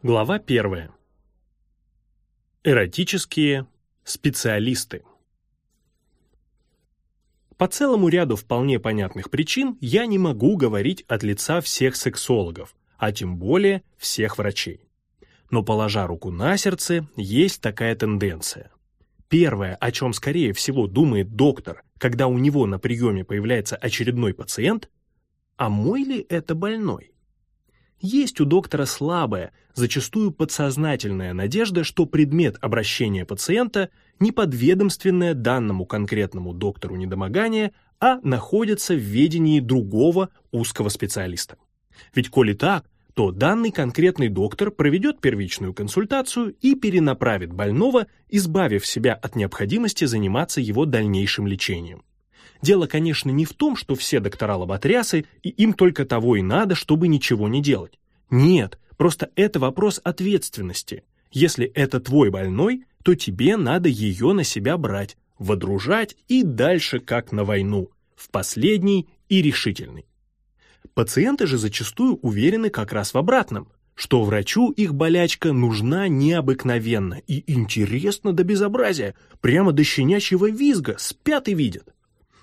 Глава 1. Эротические специалисты. По целому ряду вполне понятных причин я не могу говорить от лица всех сексологов, а тем более всех врачей. Но положа руку на сердце, есть такая тенденция. Первое, о чем скорее всего думает доктор, когда у него на приеме появляется очередной пациент, а мой ли это больной? Есть у доктора слабая, зачастую подсознательная надежда, что предмет обращения пациента не подведомственное данному конкретному доктору недомогание, а находится в ведении другого узкого специалиста. Ведь коли так, то данный конкретный доктор проведет первичную консультацию и перенаправит больного, избавив себя от необходимости заниматься его дальнейшим лечением. Дело, конечно, не в том, что все доктора лоботрясы, и им только того и надо, чтобы ничего не делать. Нет, просто это вопрос ответственности. Если это твой больной, то тебе надо ее на себя брать, водружать и дальше как на войну, в последний и решительный. Пациенты же зачастую уверены как раз в обратном, что врачу их болячка нужна необыкновенно и интересно до безобразия, прямо до щенячьего визга, спят и видят.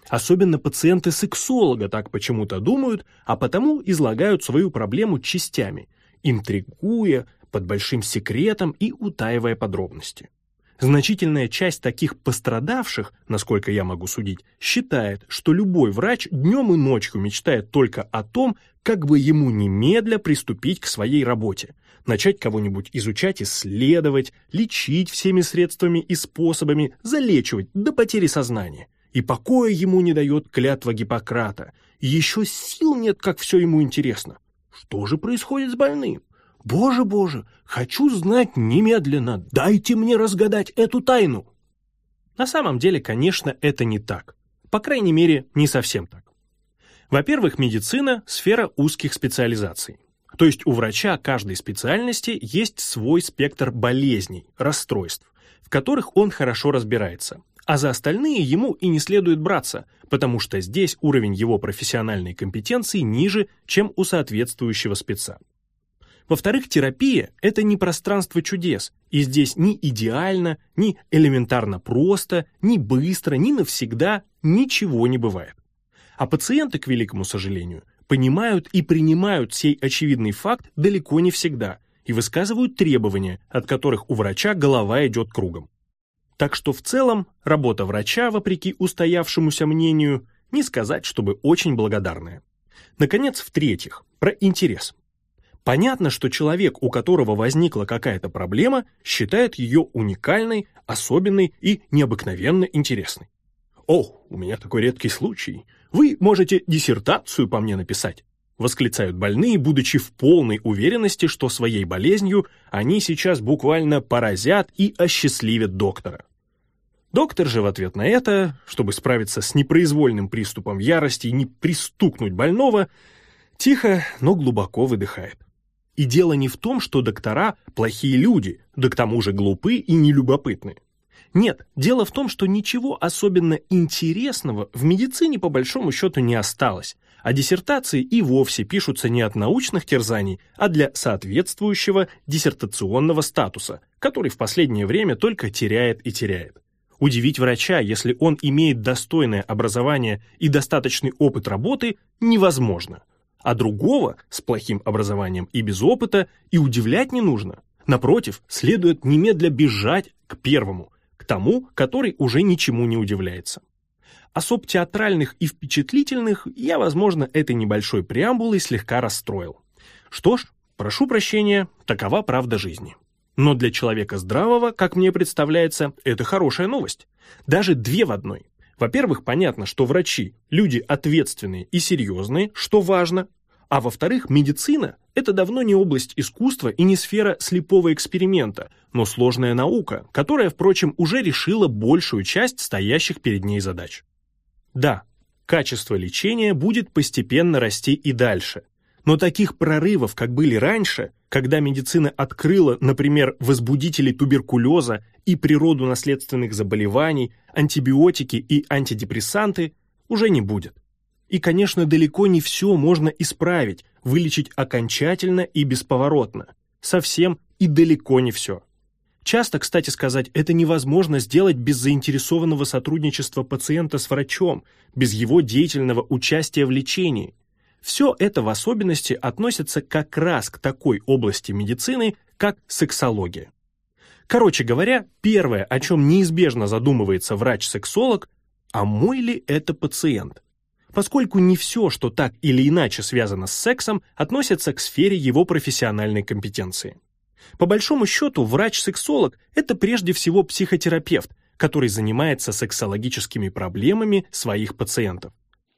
Особенно пациенты сексолога так почему-то думают, а потому излагают свою проблему частями, интригуя, под большим секретом и утаивая подробности. Значительная часть таких пострадавших, насколько я могу судить, считает, что любой врач днем и ночью мечтает только о том, как бы ему немедля приступить к своей работе, начать кого-нибудь изучать, исследовать, лечить всеми средствами и способами, залечивать до потери сознания и покоя ему не дает клятва Гиппократа, и еще сил нет, как все ему интересно. Что же происходит с больным? Боже, боже, хочу знать немедленно, дайте мне разгадать эту тайну. На самом деле, конечно, это не так. По крайней мере, не совсем так. Во-первых, медицина – сфера узких специализаций. То есть у врача каждой специальности есть свой спектр болезней, расстройств, в которых он хорошо разбирается, а за остальные ему и не следует браться, потому что здесь уровень его профессиональной компетенции ниже, чем у соответствующего спеца. Во-вторых, терапия – это не пространство чудес, и здесь ни идеально, ни элементарно просто, ни быстро, ни навсегда ничего не бывает. А пациенты, к великому сожалению, понимают и принимают сей очевидный факт далеко не всегда и высказывают требования, от которых у врача голова идет кругом. Так что в целом работа врача, вопреки устоявшемуся мнению, не сказать, чтобы очень благодарная. Наконец, в-третьих, про интерес. Понятно, что человек, у которого возникла какая-то проблема, считает ее уникальной, особенной и необыкновенно интересной. «О, у меня такой редкий случай. Вы можете диссертацию по мне написать?» Восклицают больные, будучи в полной уверенности, что своей болезнью они сейчас буквально поразят и осчастливят доктора. Доктор же в ответ на это, чтобы справиться с непроизвольным приступом ярости и не пристукнуть больного, тихо, но глубоко выдыхает. И дело не в том, что доктора – плохие люди, да к тому же глупы и нелюбопытны. Нет, дело в том, что ничего особенно интересного в медицине по большому счету не осталось, а диссертации и вовсе пишутся не от научных терзаний, а для соответствующего диссертационного статуса, который в последнее время только теряет и теряет. Удивить врача, если он имеет достойное образование и достаточный опыт работы, невозможно. А другого с плохим образованием и без опыта и удивлять не нужно. Напротив, следует немедля бежать к первому, к тому, который уже ничему не удивляется. Особ театральных и впечатлительных я, возможно, этой небольшой преамбулой слегка расстроил. Что ж, прошу прощения, такова правда жизни. Но для человека здравого, как мне представляется, это хорошая новость. Даже две в одной. Во-первых, понятно, что врачи – люди ответственные и серьезные, что важно, а во-вторых, медицина – это давно не область искусства и не сфера слепого эксперимента, но сложная наука, которая, впрочем, уже решила большую часть стоящих перед ней задач. Да, качество лечения будет постепенно расти и дальше, но таких прорывов, как были раньше, когда медицина открыла, например, возбудители туберкулеза и природу наследственных заболеваний, антибиотики и антидепрессанты, уже не будет. И, конечно, далеко не все можно исправить, вылечить окончательно и бесповоротно. Совсем и далеко не все. Часто, кстати сказать, это невозможно сделать без заинтересованного сотрудничества пациента с врачом, без его деятельного участия в лечении. Все это в особенности относится как раз к такой области медицины, как сексология. Короче говоря, первое, о чем неизбежно задумывается врач-сексолог, а мой ли это пациент? Поскольку не все, что так или иначе связано с сексом, относится к сфере его профессиональной компетенции. По большому счету, врач-сексолог – это прежде всего психотерапевт, который занимается сексологическими проблемами своих пациентов.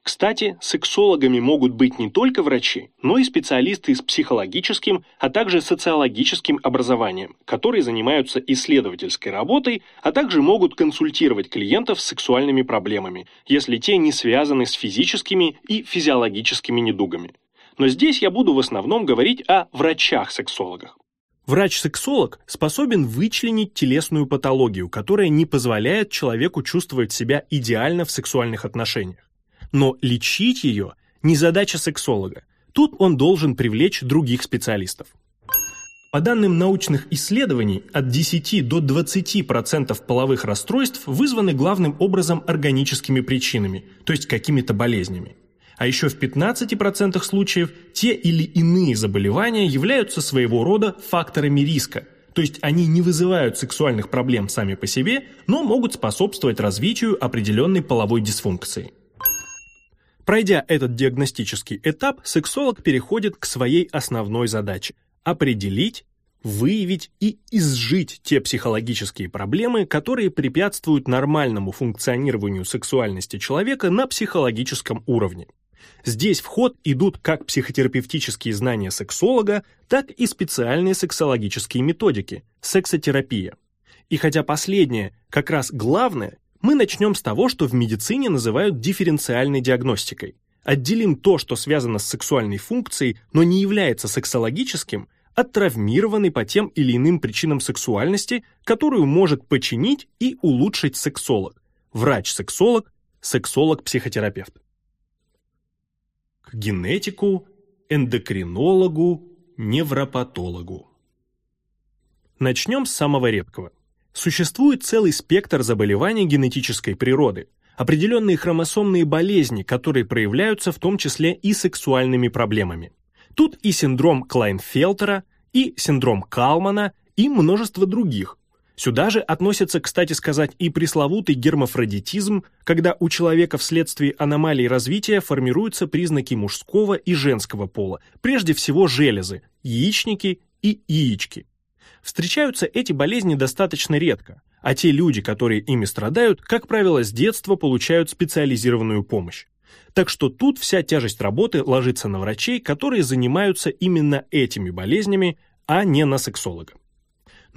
Кстати, сексологами могут быть не только врачи, но и специалисты с психологическим, а также социологическим образованием, которые занимаются исследовательской работой, а также могут консультировать клиентов с сексуальными проблемами, если те не связаны с физическими и физиологическими недугами. Но здесь я буду в основном говорить о врачах-сексологах. Врач-сексолог способен вычленить телесную патологию, которая не позволяет человеку чувствовать себя идеально в сексуальных отношениях. Но лечить ее не задача сексолога. Тут он должен привлечь других специалистов. По данным научных исследований, от 10 до 20% половых расстройств вызваны главным образом органическими причинами, то есть какими-то болезнями. А еще в 15% случаев те или иные заболевания являются своего рода факторами риска, то есть они не вызывают сексуальных проблем сами по себе, но могут способствовать развитию определенной половой дисфункции. Пройдя этот диагностический этап, сексолог переходит к своей основной задаче – определить, выявить и изжить те психологические проблемы, которые препятствуют нормальному функционированию сексуальности человека на психологическом уровне. Здесь в ход идут как психотерапевтические знания сексолога, так и специальные сексологические методики – сексотерапия. И хотя последнее как раз главное, мы начнем с того, что в медицине называют дифференциальной диагностикой. Отделим то, что связано с сексуальной функцией, но не является сексологическим, от травмированной по тем или иным причинам сексуальности, которую может починить и улучшить сексолог, врач-сексолог, сексолог-психотерапевт. К генетику, эндокринологу, невропатологу. Начнем с самого редкого. Существует целый спектр заболеваний генетической природы, определенные хромосомные болезни, которые проявляются в том числе и сексуальными проблемами. Тут и синдром Клайнфелтера, и синдром Калмана, и множество других. Сюда же относятся, кстати сказать, и пресловутый гермафродитизм, когда у человека вследствие аномалий развития формируются признаки мужского и женского пола, прежде всего железы, яичники и яички. Встречаются эти болезни достаточно редко, а те люди, которые ими страдают, как правило, с детства получают специализированную помощь. Так что тут вся тяжесть работы ложится на врачей, которые занимаются именно этими болезнями, а не на сексолога.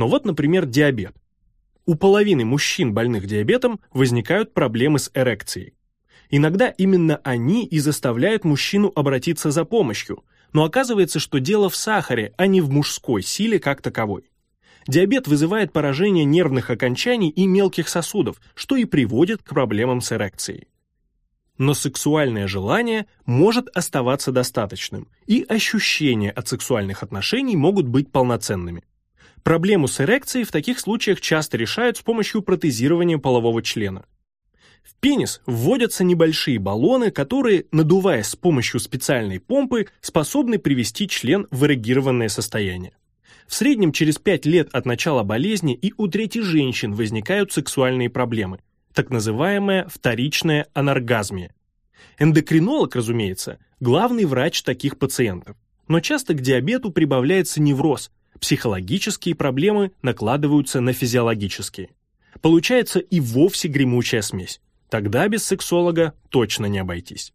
Но вот, например, диабет. У половины мужчин, больных диабетом, возникают проблемы с эрекцией. Иногда именно они и заставляют мужчину обратиться за помощью, но оказывается, что дело в сахаре, а не в мужской силе как таковой. Диабет вызывает поражение нервных окончаний и мелких сосудов, что и приводит к проблемам с эрекцией. Но сексуальное желание может оставаться достаточным, и ощущения от сексуальных отношений могут быть полноценными. Проблему с эрекцией в таких случаях часто решают с помощью протезирования полового члена. В пенис вводятся небольшие баллоны, которые, надуваясь с помощью специальной помпы, способны привести член в эрегированное состояние. В среднем через 5 лет от начала болезни и у трети женщин возникают сексуальные проблемы, так называемая вторичная анаргазмия. Эндокринолог, разумеется, главный врач таких пациентов. Но часто к диабету прибавляется невроз, психологические проблемы накладываются на физиологические. Получается и вовсе гремучая смесь. Тогда без сексолога точно не обойтись.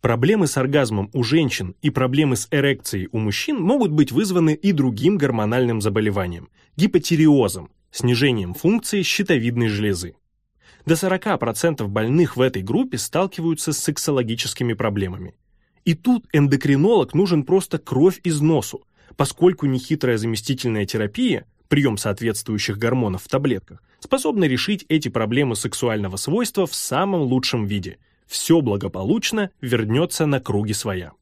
Проблемы с оргазмом у женщин и проблемы с эрекцией у мужчин могут быть вызваны и другим гормональным заболеванием – гипотиреозом, снижением функции щитовидной железы. До 40% больных в этой группе сталкиваются с сексологическими проблемами. И тут эндокринолог нужен просто кровь из носу, поскольку нехитрая заместительная терапия, прием соответствующих гормонов в таблетках, способна решить эти проблемы сексуального свойства в самом лучшем виде – все благополучно вернется на круги своя.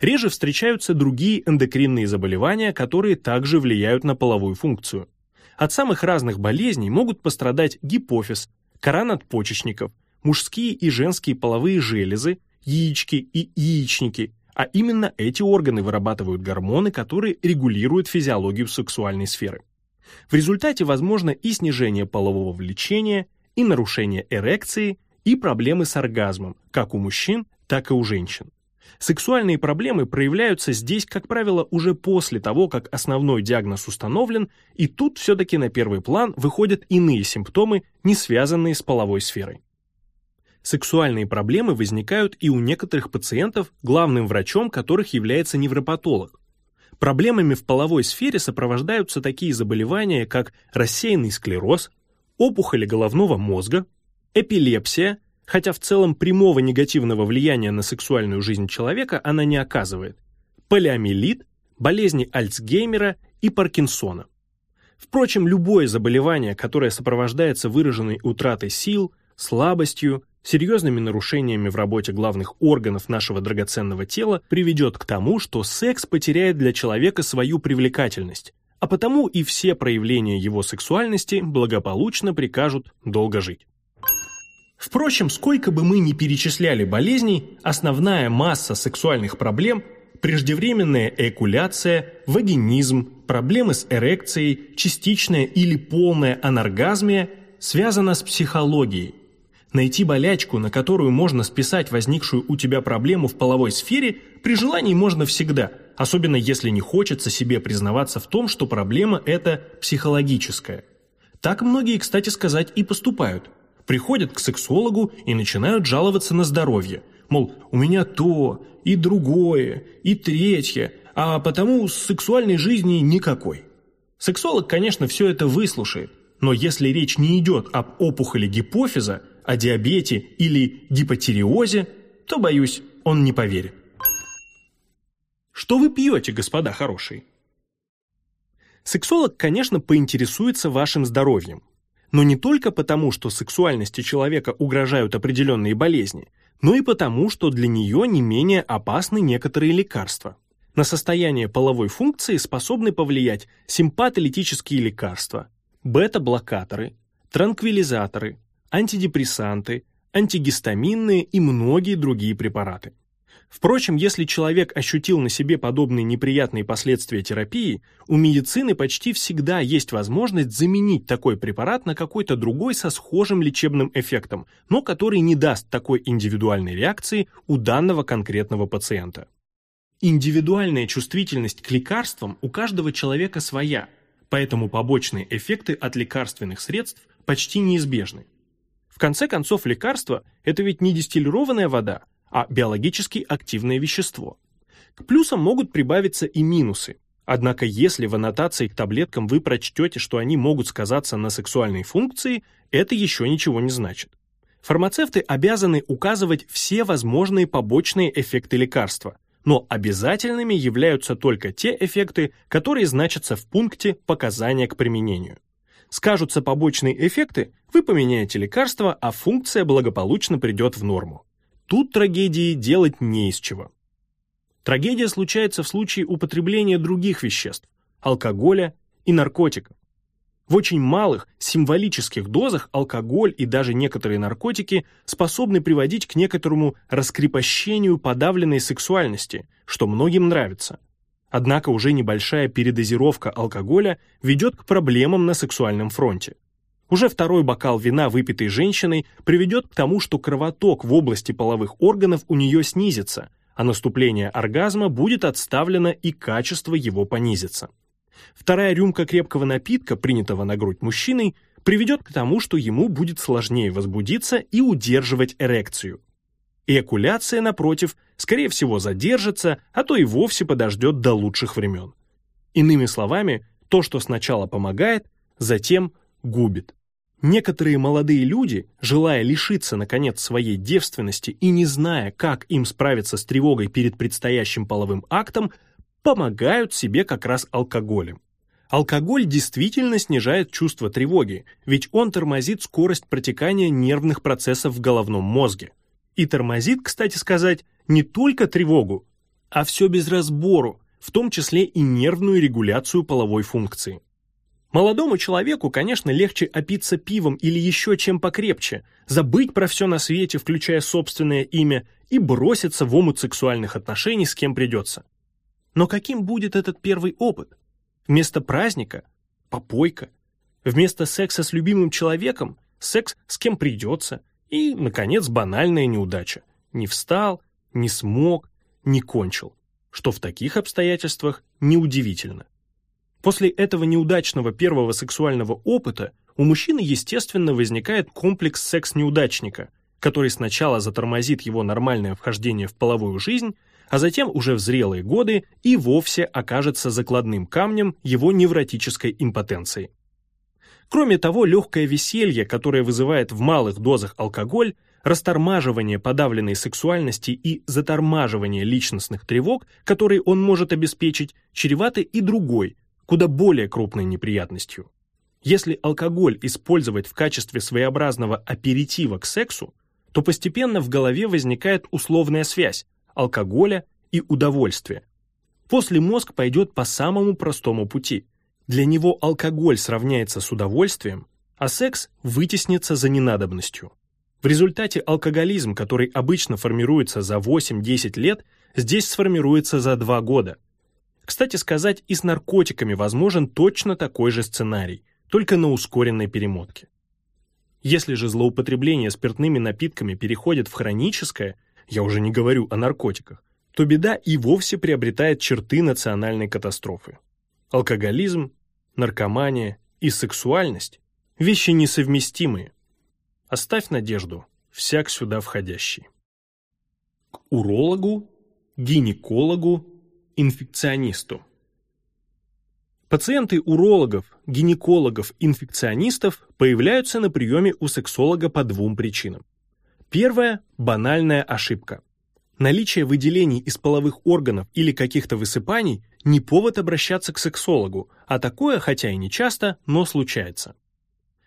реже встречаются другие эндокринные заболевания, которые также влияют на половую функцию. От самых разных болезней могут пострадать гипофиз, кора надпочечников, мужские и женские половые железы, яички и яичники, а именно эти органы вырабатывают гормоны, которые регулируют физиологию сексуальной сферы. В результате возможно и снижение полового влечения, и нарушение эрекции, и проблемы с оргазмом, как у мужчин, так и у женщин. Сексуальные проблемы проявляются здесь, как правило, уже после того, как основной диагноз установлен, и тут все-таки на первый план выходят иные симптомы, не связанные с половой сферой. Сексуальные проблемы возникают и у некоторых пациентов, главным врачом которых является невропатолог. Проблемами в половой сфере сопровождаются такие заболевания, как рассеянный склероз, опухоли головного мозга, эпилепсия, хотя в целом прямого негативного влияния на сексуальную жизнь человека она не оказывает, полиомиелит, болезни Альцгеймера и Паркинсона. Впрочем, любое заболевание, которое сопровождается выраженной утратой сил, слабостью, серьезными нарушениями в работе главных органов нашего драгоценного тела приведет к тому, что секс потеряет для человека свою привлекательность, а потому и все проявления его сексуальности благополучно прикажут долго жить. Впрочем, сколько бы мы ни перечисляли болезней, основная масса сексуальных проблем – преждевременная эякуляция, вагинизм, проблемы с эрекцией, частичная или полная анаргазмия – связана с психологией, Найти болячку, на которую можно списать возникшую у тебя проблему в половой сфере, при желании можно всегда, особенно если не хочется себе признаваться в том, что проблема эта психологическая. Так многие, кстати сказать, и поступают. Приходят к сексологу и начинают жаловаться на здоровье. Мол, у меня то, и другое, и третье, а потому сексуальной жизни никакой. Сексолог, конечно, все это выслушает, но если речь не идет об опухоли гипофиза, о диабете или гипотиреозе, то, боюсь, он не поверит. Что вы пьете, господа хорошие? Сексолог, конечно, поинтересуется вашим здоровьем. Но не только потому, что сексуальности человека угрожают определенные болезни, но и потому, что для нее не менее опасны некоторые лекарства. На состояние половой функции способны повлиять симпатолитические лекарства, бета-блокаторы, транквилизаторы, антидепрессанты, антигистаминные и многие другие препараты. Впрочем, если человек ощутил на себе подобные неприятные последствия терапии, у медицины почти всегда есть возможность заменить такой препарат на какой-то другой со схожим лечебным эффектом, но который не даст такой индивидуальной реакции у данного конкретного пациента. Индивидуальная чувствительность к лекарствам у каждого человека своя, поэтому побочные эффекты от лекарственных средств почти неизбежны. В конце концов, лекарство – это ведь не дистиллированная вода, а биологически активное вещество. К плюсам могут прибавиться и минусы. Однако если в аннотации к таблеткам вы прочтете, что они могут сказаться на сексуальной функции, это еще ничего не значит. Фармацевты обязаны указывать все возможные побочные эффекты лекарства, но обязательными являются только те эффекты, которые значатся в пункте «Показания к применению». Скажутся побочные эффекты, вы поменяете лекарство, а функция благополучно придет в норму. Тут трагедии делать не из чего. Трагедия случается в случае употребления других веществ, алкоголя и наркотиков. В очень малых, символических дозах алкоголь и даже некоторые наркотики способны приводить к некоторому раскрепощению подавленной сексуальности, что многим нравится. Однако уже небольшая передозировка алкоголя ведет к проблемам на сексуальном фронте. Уже второй бокал вина, выпитый женщиной, приведет к тому, что кровоток в области половых органов у нее снизится, а наступление оргазма будет отставлено и качество его понизится. Вторая рюмка крепкого напитка, принятого на грудь мужчиной, приведет к тому, что ему будет сложнее возбудиться и удерживать эрекцию. Эякуляция, напротив, скорее всего задержится, а то и вовсе подождет до лучших времен. Иными словами, то, что сначала помогает, затем губит. Некоторые молодые люди, желая лишиться, наконец, своей девственности и не зная, как им справиться с тревогой перед предстоящим половым актом, помогают себе как раз алкоголем. Алкоголь действительно снижает чувство тревоги, ведь он тормозит скорость протекания нервных процессов в головном мозге. И тормозит, кстати сказать, не только тревогу, а все без разбору, в том числе и нервную регуляцию половой функции. Молодому человеку, конечно, легче опиться пивом или еще чем покрепче, забыть про все на свете, включая собственное имя, и броситься в омут сексуальных отношений с кем придется. Но каким будет этот первый опыт? Вместо праздника – попойка. Вместо секса с любимым человеком – секс с кем придется. И, наконец, банальная неудача. Не встал, не смог, не кончил. Что в таких обстоятельствах неудивительно. После этого неудачного первого сексуального опыта у мужчины, естественно, возникает комплекс секс-неудачника, который сначала затормозит его нормальное вхождение в половую жизнь, а затем уже в зрелые годы и вовсе окажется закладным камнем его невротической импотенции. Кроме того, легкое веселье, которое вызывает в малых дозах алкоголь, растормаживание подавленной сексуальности и затормаживание личностных тревог, которые он может обеспечить, чреваты и другой, куда более крупной неприятностью. Если алкоголь использовать в качестве своеобразного аперитива к сексу, то постепенно в голове возникает условная связь алкоголя и удовольствия. После мозг пойдет по самому простому пути. Для него алкоголь сравняется с удовольствием, а секс вытеснится за ненадобностью. В результате алкоголизм, который обычно формируется за 8-10 лет, здесь сформируется за 2 года – кстати сказать, и с наркотиками возможен точно такой же сценарий, только на ускоренной перемотке. Если же злоупотребление спиртными напитками переходит в хроническое, я уже не говорю о наркотиках, то беда и вовсе приобретает черты национальной катастрофы. Алкоголизм, наркомания и сексуальность – вещи несовместимые. Оставь надежду, всяк сюда входящий. К урологу, гинекологу инфекционисту. Пациенты урологов, гинекологов, инфекционистов появляются на приеме у сексолога по двум причинам. Первая – банальная ошибка. Наличие выделений из половых органов или каких-то высыпаний не повод обращаться к сексологу, а такое, хотя и не часто, но случается.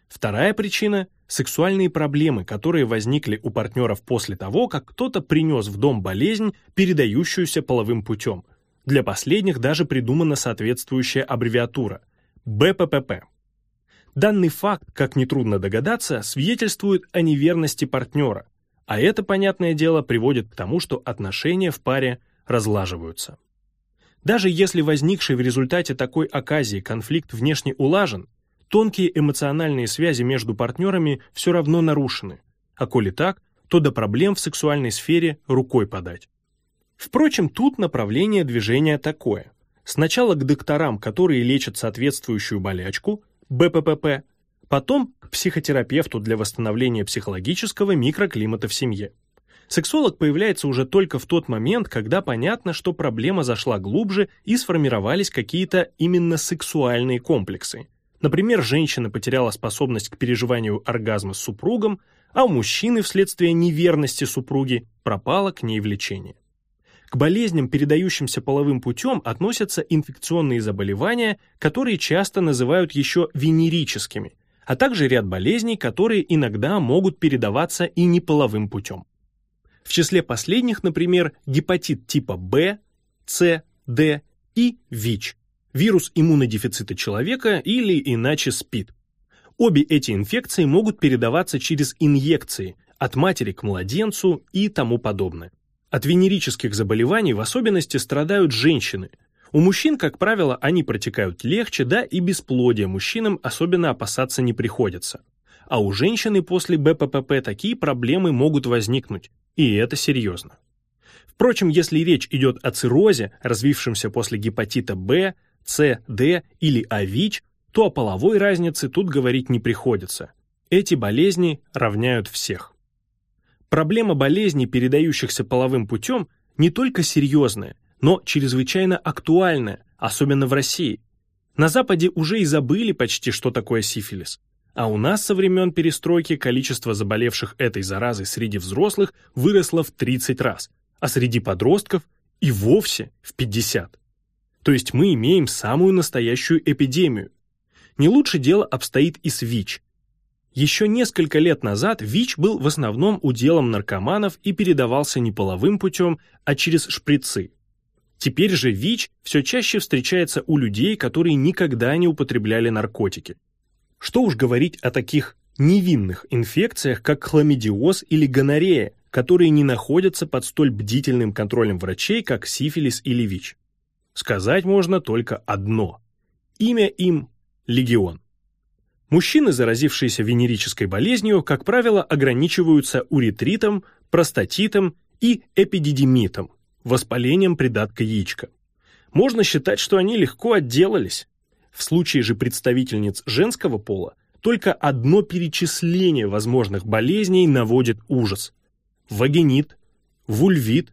Вторая причина – сексуальные проблемы, которые возникли у партнеров после того, как кто-то принес в дом болезнь, передающуюся половым путем, для последних даже придумана соответствующая аббревиатура – БППП. Данный факт, как нетрудно догадаться, свидетельствует о неверности партнера, а это, понятное дело, приводит к тому, что отношения в паре разлаживаются. Даже если возникший в результате такой оказии конфликт внешне улажен, тонкие эмоциональные связи между партнерами все равно нарушены, а коли так, то до проблем в сексуальной сфере рукой подать. Впрочем, тут направление движения такое. Сначала к докторам, которые лечат соответствующую болячку, БППП, потом к психотерапевту для восстановления психологического микроклимата в семье. Сексолог появляется уже только в тот момент, когда понятно, что проблема зашла глубже и сформировались какие-то именно сексуальные комплексы. Например, женщина потеряла способность к переживанию оргазма с супругом, а у мужчины вследствие неверности супруги пропало к ней влечение. К болезням, передающимся половым путем, относятся инфекционные заболевания, которые часто называют еще венерическими, а также ряд болезней, которые иногда могут передаваться и неполовым путем. В числе последних, например, гепатит типа В, С, Д и ВИЧ – вирус иммунодефицита человека или иначе СПИД. Обе эти инфекции могут передаваться через инъекции от матери к младенцу и тому подобное. От венерических заболеваний в особенности страдают женщины. У мужчин, как правило, они протекают легче, да и бесплодия мужчинам особенно опасаться не приходится. А у женщины после БППП такие проблемы могут возникнуть, и это серьезно. Впрочем, если речь идет о циррозе, развившемся после гепатита Б, С, Д или АВИЧ, то о половой разнице тут говорить не приходится. Эти болезни равняют всех. Проблема болезней, передающихся половым путем, не только серьезная, но чрезвычайно актуальная, особенно в России. На Западе уже и забыли почти, что такое сифилис. А у нас со времен перестройки количество заболевших этой заразой среди взрослых выросло в 30 раз, а среди подростков и вовсе в 50. То есть мы имеем самую настоящую эпидемию. Не лучше дело обстоит и с ВИЧ, еще несколько лет назад ВИЧ был в основном уделом наркоманов и передавался не половым путем, а через шприцы. Теперь же ВИЧ все чаще встречается у людей, которые никогда не употребляли наркотики. Что уж говорить о таких невинных инфекциях, как хламидиоз или гонорея, которые не находятся под столь бдительным контролем врачей, как сифилис или ВИЧ. Сказать можно только одно. Имя им – легион. Мужчины, заразившиеся венерической болезнью, как правило, ограничиваются уретритом, простатитом и эпидидимитом, воспалением придатка яичка. Можно считать, что они легко отделались. В случае же представительниц женского пола только одно перечисление возможных болезней наводит ужас. Вагинит, вульвит,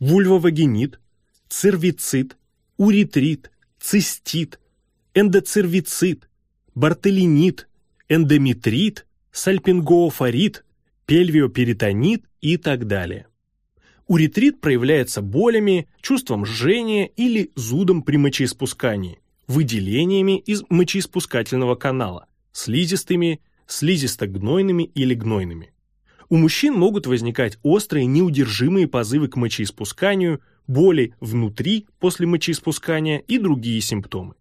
вульвовагинит, цервицит, уретрит, цистит, эндоцервицит, бартелинит, эндометрит, сальпингоофорит, пельвиоперитонит и так далее. Уретрит проявляется болями, чувством жжения или зудом при мочеиспускании, выделениями из мочеиспускательного канала, слизистыми, слизисто-гнойными или гнойными. У мужчин могут возникать острые неудержимые позывы к мочеиспусканию, боли внутри после мочеиспускания и другие симптомы.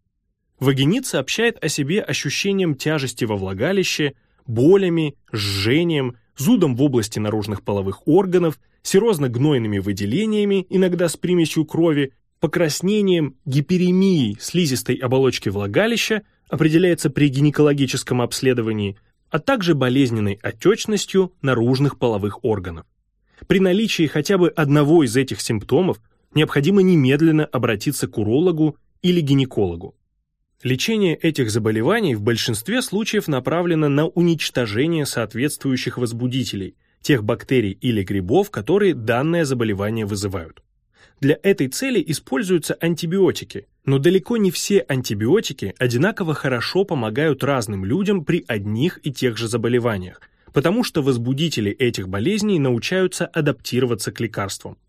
Вагинит сообщает о себе ощущением тяжести во влагалище, болями, жжением, зудом в области наружных половых органов, серозно-гнойными выделениями, иногда с примесью крови, покраснением, гиперемией слизистой оболочки влагалища, определяется при гинекологическом обследовании, а также болезненной отечностью наружных половых органов. При наличии хотя бы одного из этих симптомов необходимо немедленно обратиться к урологу или гинекологу. Лечение этих заболеваний в большинстве случаев направлено на уничтожение соответствующих возбудителей, тех бактерий или грибов, которые данное заболевание вызывают. Для этой цели используются антибиотики, но далеко не все антибиотики одинаково хорошо помогают разным людям при одних и тех же заболеваниях, потому что возбудители этих болезней научаются адаптироваться к лекарствам.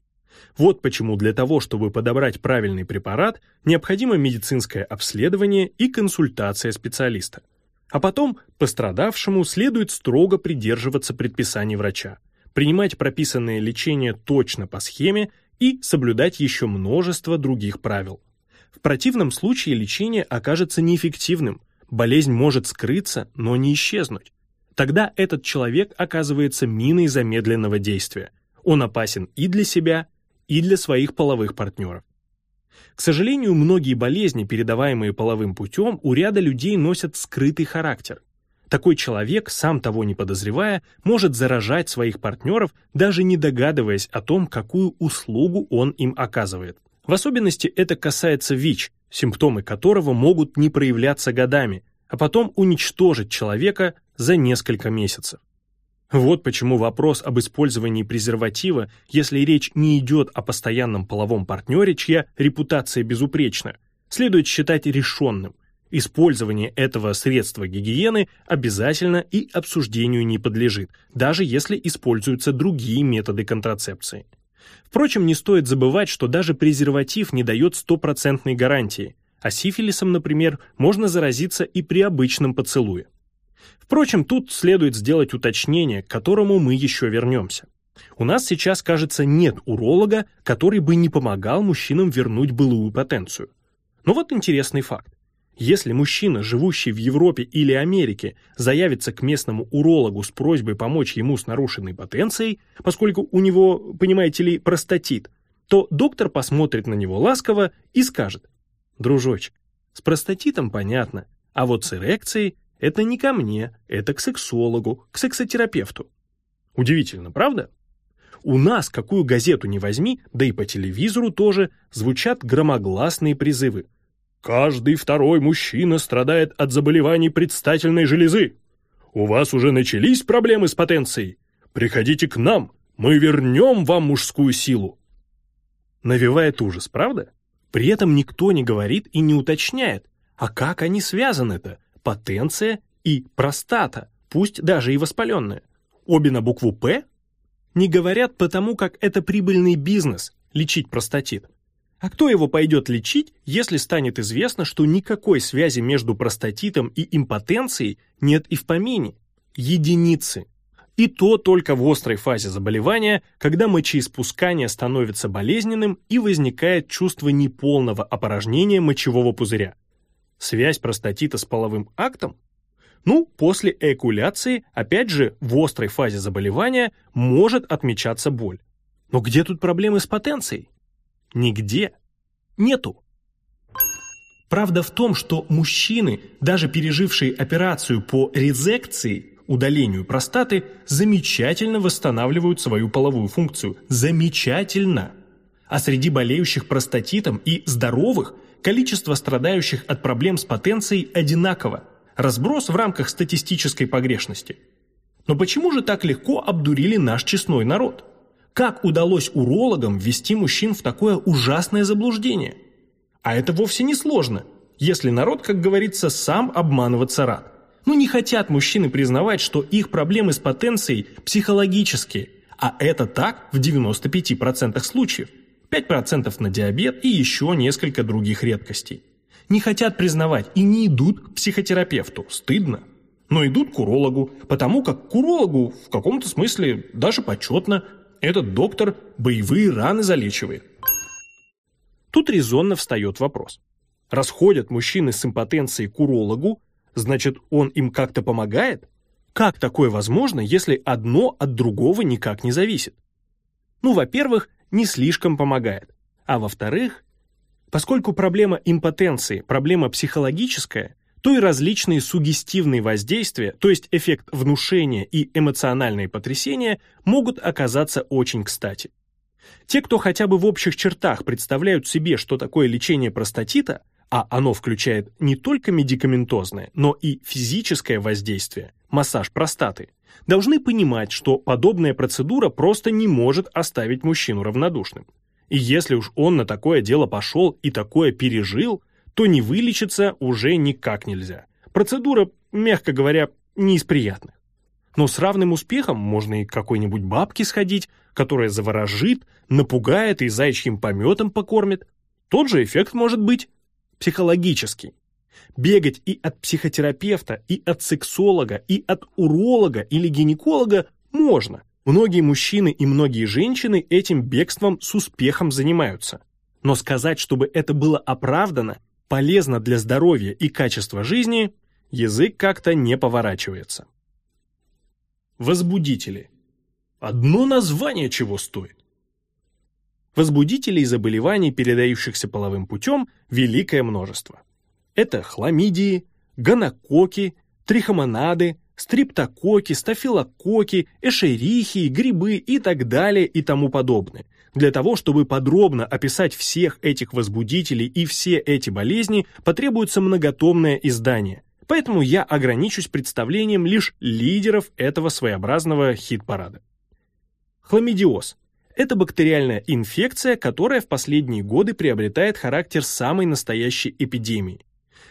Вот почему для того, чтобы подобрать правильный препарат, необходимо медицинское обследование и консультация специалиста. А потом пострадавшему следует строго придерживаться предписаний врача, принимать прописанное лечение точно по схеме и соблюдать еще множество других правил. В противном случае лечение окажется неэффективным, болезнь может скрыться, но не исчезнуть. Тогда этот человек оказывается миной замедленного действия. Он опасен и для себя, и для своих половых партнеров. К сожалению, многие болезни, передаваемые половым путем, у ряда людей носят скрытый характер. Такой человек, сам того не подозревая, может заражать своих партнеров, даже не догадываясь о том, какую услугу он им оказывает. В особенности это касается ВИЧ, симптомы которого могут не проявляться годами, а потом уничтожить человека за несколько месяцев. Вот почему вопрос об использовании презерватива, если речь не идет о постоянном половом партнере, чья репутация безупречна, следует считать решенным. Использование этого средства гигиены обязательно и обсуждению не подлежит, даже если используются другие методы контрацепции. Впрочем, не стоит забывать, что даже презерватив не дает стопроцентной гарантии, а сифилисом, например, можно заразиться и при обычном поцелуе. Впрочем, тут следует сделать уточнение, к которому мы еще вернемся. У нас сейчас, кажется, нет уролога, который бы не помогал мужчинам вернуть былую потенцию. Но вот интересный факт. Если мужчина, живущий в Европе или Америке, заявится к местному урологу с просьбой помочь ему с нарушенной потенцией, поскольку у него, понимаете ли, простатит, то доктор посмотрит на него ласково и скажет, «Дружочек, с простатитом понятно, а вот с эрекцией это не ко мне, это к сексологу, к сексотерапевту. Удивительно, правда? У нас, какую газету не возьми, да и по телевизору тоже, звучат громогласные призывы. Каждый второй мужчина страдает от заболеваний предстательной железы. У вас уже начались проблемы с потенцией? Приходите к нам, мы вернем вам мужскую силу. Навевает ужас, правда? При этом никто не говорит и не уточняет, а как они связаны-то? потенция и простата, пусть даже и воспаленная. Обе на букву «П»? Не говорят потому, как это прибыльный бизнес – лечить простатит. А кто его пойдет лечить, если станет известно, что никакой связи между простатитом и импотенцией нет и в помине? Единицы. И то только в острой фазе заболевания, когда мочеиспускание становится болезненным и возникает чувство неполного опорожнения мочевого пузыря. Связь простатита с половым актом? Ну, после эякуляции, опять же, в острой фазе заболевания может отмечаться боль. Но где тут проблемы с потенцией? Нигде. Нету. Правда в том, что мужчины, даже пережившие операцию по резекции, удалению простаты, замечательно восстанавливают свою половую функцию. Замечательно! А среди болеющих простатитом и здоровых количество страдающих от проблем с потенцией одинаково. Разброс в рамках статистической погрешности. Но почему же так легко обдурили наш честной народ? Как удалось урологам ввести мужчин в такое ужасное заблуждение? А это вовсе не сложно, если народ, как говорится, сам обманываться рад. Ну не хотят мужчины признавать, что их проблемы с потенцией психологические, а это так в 95% случаев. 5% на диабет и еще несколько других редкостей. Не хотят признавать и не идут к психотерапевту, стыдно. Но идут к урологу, потому как к урологу в каком-то смысле даже почетно. Этот доктор боевые раны залечивает. Тут резонно встает вопрос. Расходят мужчины с импотенцией к урологу, значит, он им как-то помогает? Как такое возможно, если одно от другого никак не зависит? Ну, во-первых, не слишком помогает. А во-вторых, поскольку проблема импотенции – проблема психологическая, то и различные сугестивные воздействия, то есть эффект внушения и эмоциональные потрясения, могут оказаться очень кстати. Те, кто хотя бы в общих чертах представляют себе, что такое лечение простатита, а оно включает не только медикаментозное, но и физическое воздействие, массаж простаты, должны понимать, что подобная процедура просто не может оставить мужчину равнодушным. И если уж он на такое дело пошел и такое пережил, то не вылечиться уже никак нельзя. Процедура, мягко говоря, не из приятных. Но с равным успехом можно и к какой-нибудь бабке сходить, которая заворожит, напугает и зайчьим пометом покормит. Тот же эффект может быть психологический. Бегать и от психотерапевта, и от сексолога, и от уролога или гинеколога можно. Многие мужчины и многие женщины этим бегством с успехом занимаются. Но сказать, чтобы это было оправдано, полезно для здоровья и качества жизни, язык как-то не поворачивается. Возбудители. Одно название чего стоит. Возбудителей заболеваний, передающихся половым путем, великое множество. Это хламидии, гонококи, трихомонады, стриптококи, стафилококи, эшерихии, грибы и так далее и тому подобное. Для того, чтобы подробно описать всех этих возбудителей и все эти болезни, потребуется многотомное издание. Поэтому я ограничусь представлением лишь лидеров этого своеобразного хит-парада. Хламидиоз – это бактериальная инфекция, которая в последние годы приобретает характер самой настоящей эпидемии.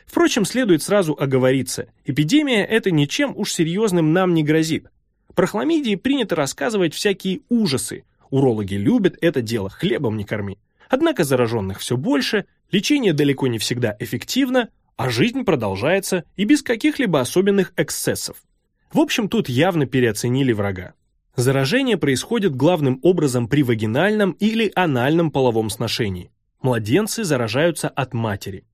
Впрочем, следует сразу оговориться, эпидемия это ничем уж серьезным нам не грозит. Про хламидии принято рассказывать всякие ужасы, урологи любят это дело, хлебом не корми. Однако зараженных все больше, лечение далеко не всегда эффективно, а жизнь продолжается и без каких-либо особенных эксцессов. В общем, тут явно переоценили врага. Заражение происходит главным образом при вагинальном или анальном половом сношении. Младенцы заражаются от матери.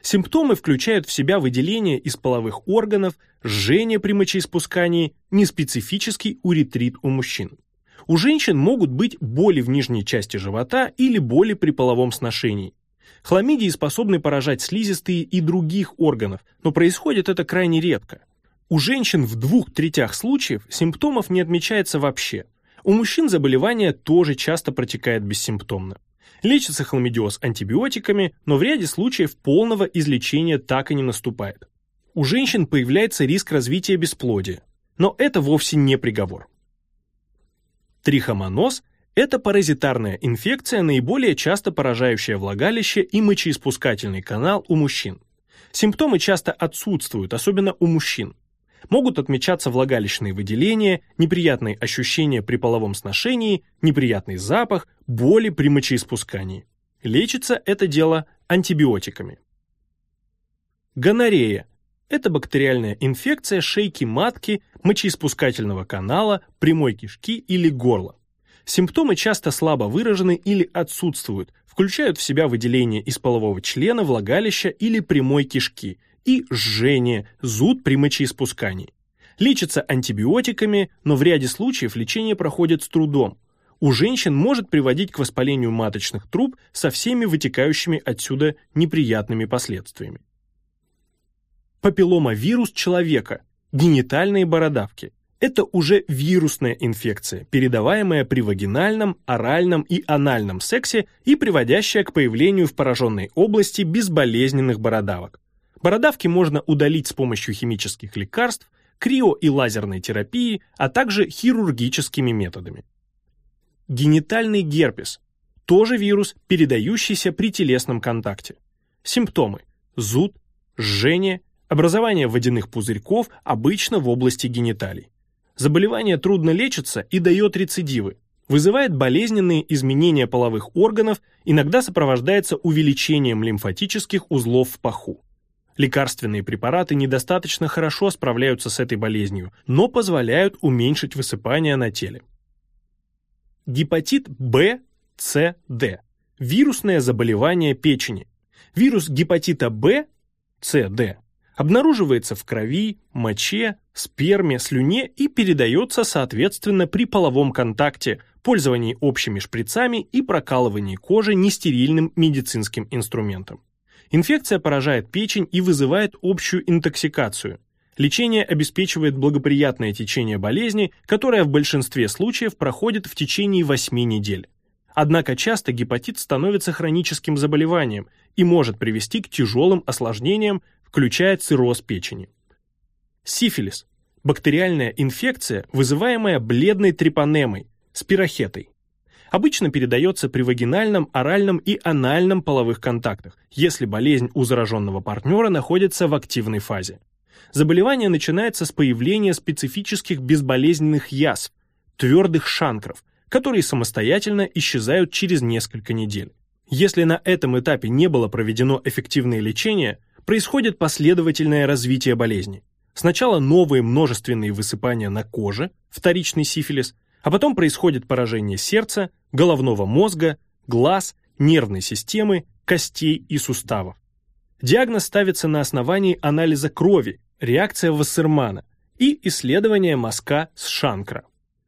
Симптомы включают в себя выделение из половых органов, жжение при мочеиспускании, неспецифический уретрит у мужчин. У женщин могут быть боли в нижней части живота или боли при половом сношении. Хламидии способны поражать слизистые и других органов, но происходит это крайне редко. У женщин в двух третях случаев симптомов не отмечается вообще. У мужчин заболевание тоже часто протекает бессимптомно. Лечится хламидиоз антибиотиками, но в ряде случаев полного излечения так и не наступает. У женщин появляется риск развития бесплодия, но это вовсе не приговор. Трихомоноз – это паразитарная инфекция, наиболее часто поражающая влагалище и мочеиспускательный канал у мужчин. Симптомы часто отсутствуют, особенно у мужчин. Могут отмечаться влагалищные выделения, неприятные ощущения при половом сношении, неприятный запах, боли при мочеиспускании. Лечится это дело антибиотиками. Гонорея Это бактериальная инфекция шейки матки, мочеиспускательного канала, прямой кишки или горла. Симптомы часто слабо выражены или отсутствуют, включают в себя выделение из полового члена, влагалища или прямой кишки и жжение, зуд при мочеиспускании. Лечится антибиотиками, но в ряде случаев лечение проходит с трудом. У женщин может приводить к воспалению маточных труб со всеми вытекающими отсюда неприятными последствиями. Папилломавирус человека, генитальные бородавки. Это уже вирусная инфекция, передаваемая при вагинальном, оральном и анальном сексе и приводящая к появлению в пораженной области безболезненных бородавок. Бородавки можно удалить с помощью химических лекарств, крио- и лазерной терапии, а также хирургическими методами. Генитальный герпес – тоже вирус, передающийся при телесном контакте. Симптомы – зуд, жжение, образование водяных пузырьков обычно в области гениталий. Заболевание трудно лечится и дает рецидивы. Вызывает болезненные изменения половых органов, иногда сопровождается увеличением лимфатических узлов в паху. Лекарственные препараты недостаточно хорошо справляются с этой болезнью, но позволяют уменьшить высыпания на теле. Гепатит Б, С, Д. Вирусное заболевание печени. Вирус гепатита Б, С, Д обнаруживается в крови, моче, сперме, слюне и передается, соответственно, при половом контакте, пользовании общими шприцами и прокалывании кожи нестерильным медицинским инструментом. Инфекция поражает печень и вызывает общую интоксикацию. Лечение обеспечивает благоприятное течение болезни, которое в большинстве случаев проходит в течение 8 недель. Однако часто гепатит становится хроническим заболеванием и может привести к тяжелым осложнениям, включая цирроз печени. Сифилис – бактериальная инфекция, вызываемая бледной трипанемой, спирохетой. Обычно передается при вагинальном, оральном и анальном половых контактах, если болезнь у зараженного партнера находится в активной фазе. Заболевание начинается с появления специфических безболезненных язв, твердых шанкров, которые самостоятельно исчезают через несколько недель. Если на этом этапе не было проведено эффективное лечение, происходит последовательное развитие болезни. Сначала новые множественные высыпания на коже, вторичный сифилис, а потом происходит поражение сердца, головного мозга, глаз, нервной системы, костей и суставов. Диагноз ставится на основании анализа крови, реакция Вассермана и исследования мазка с шанкра.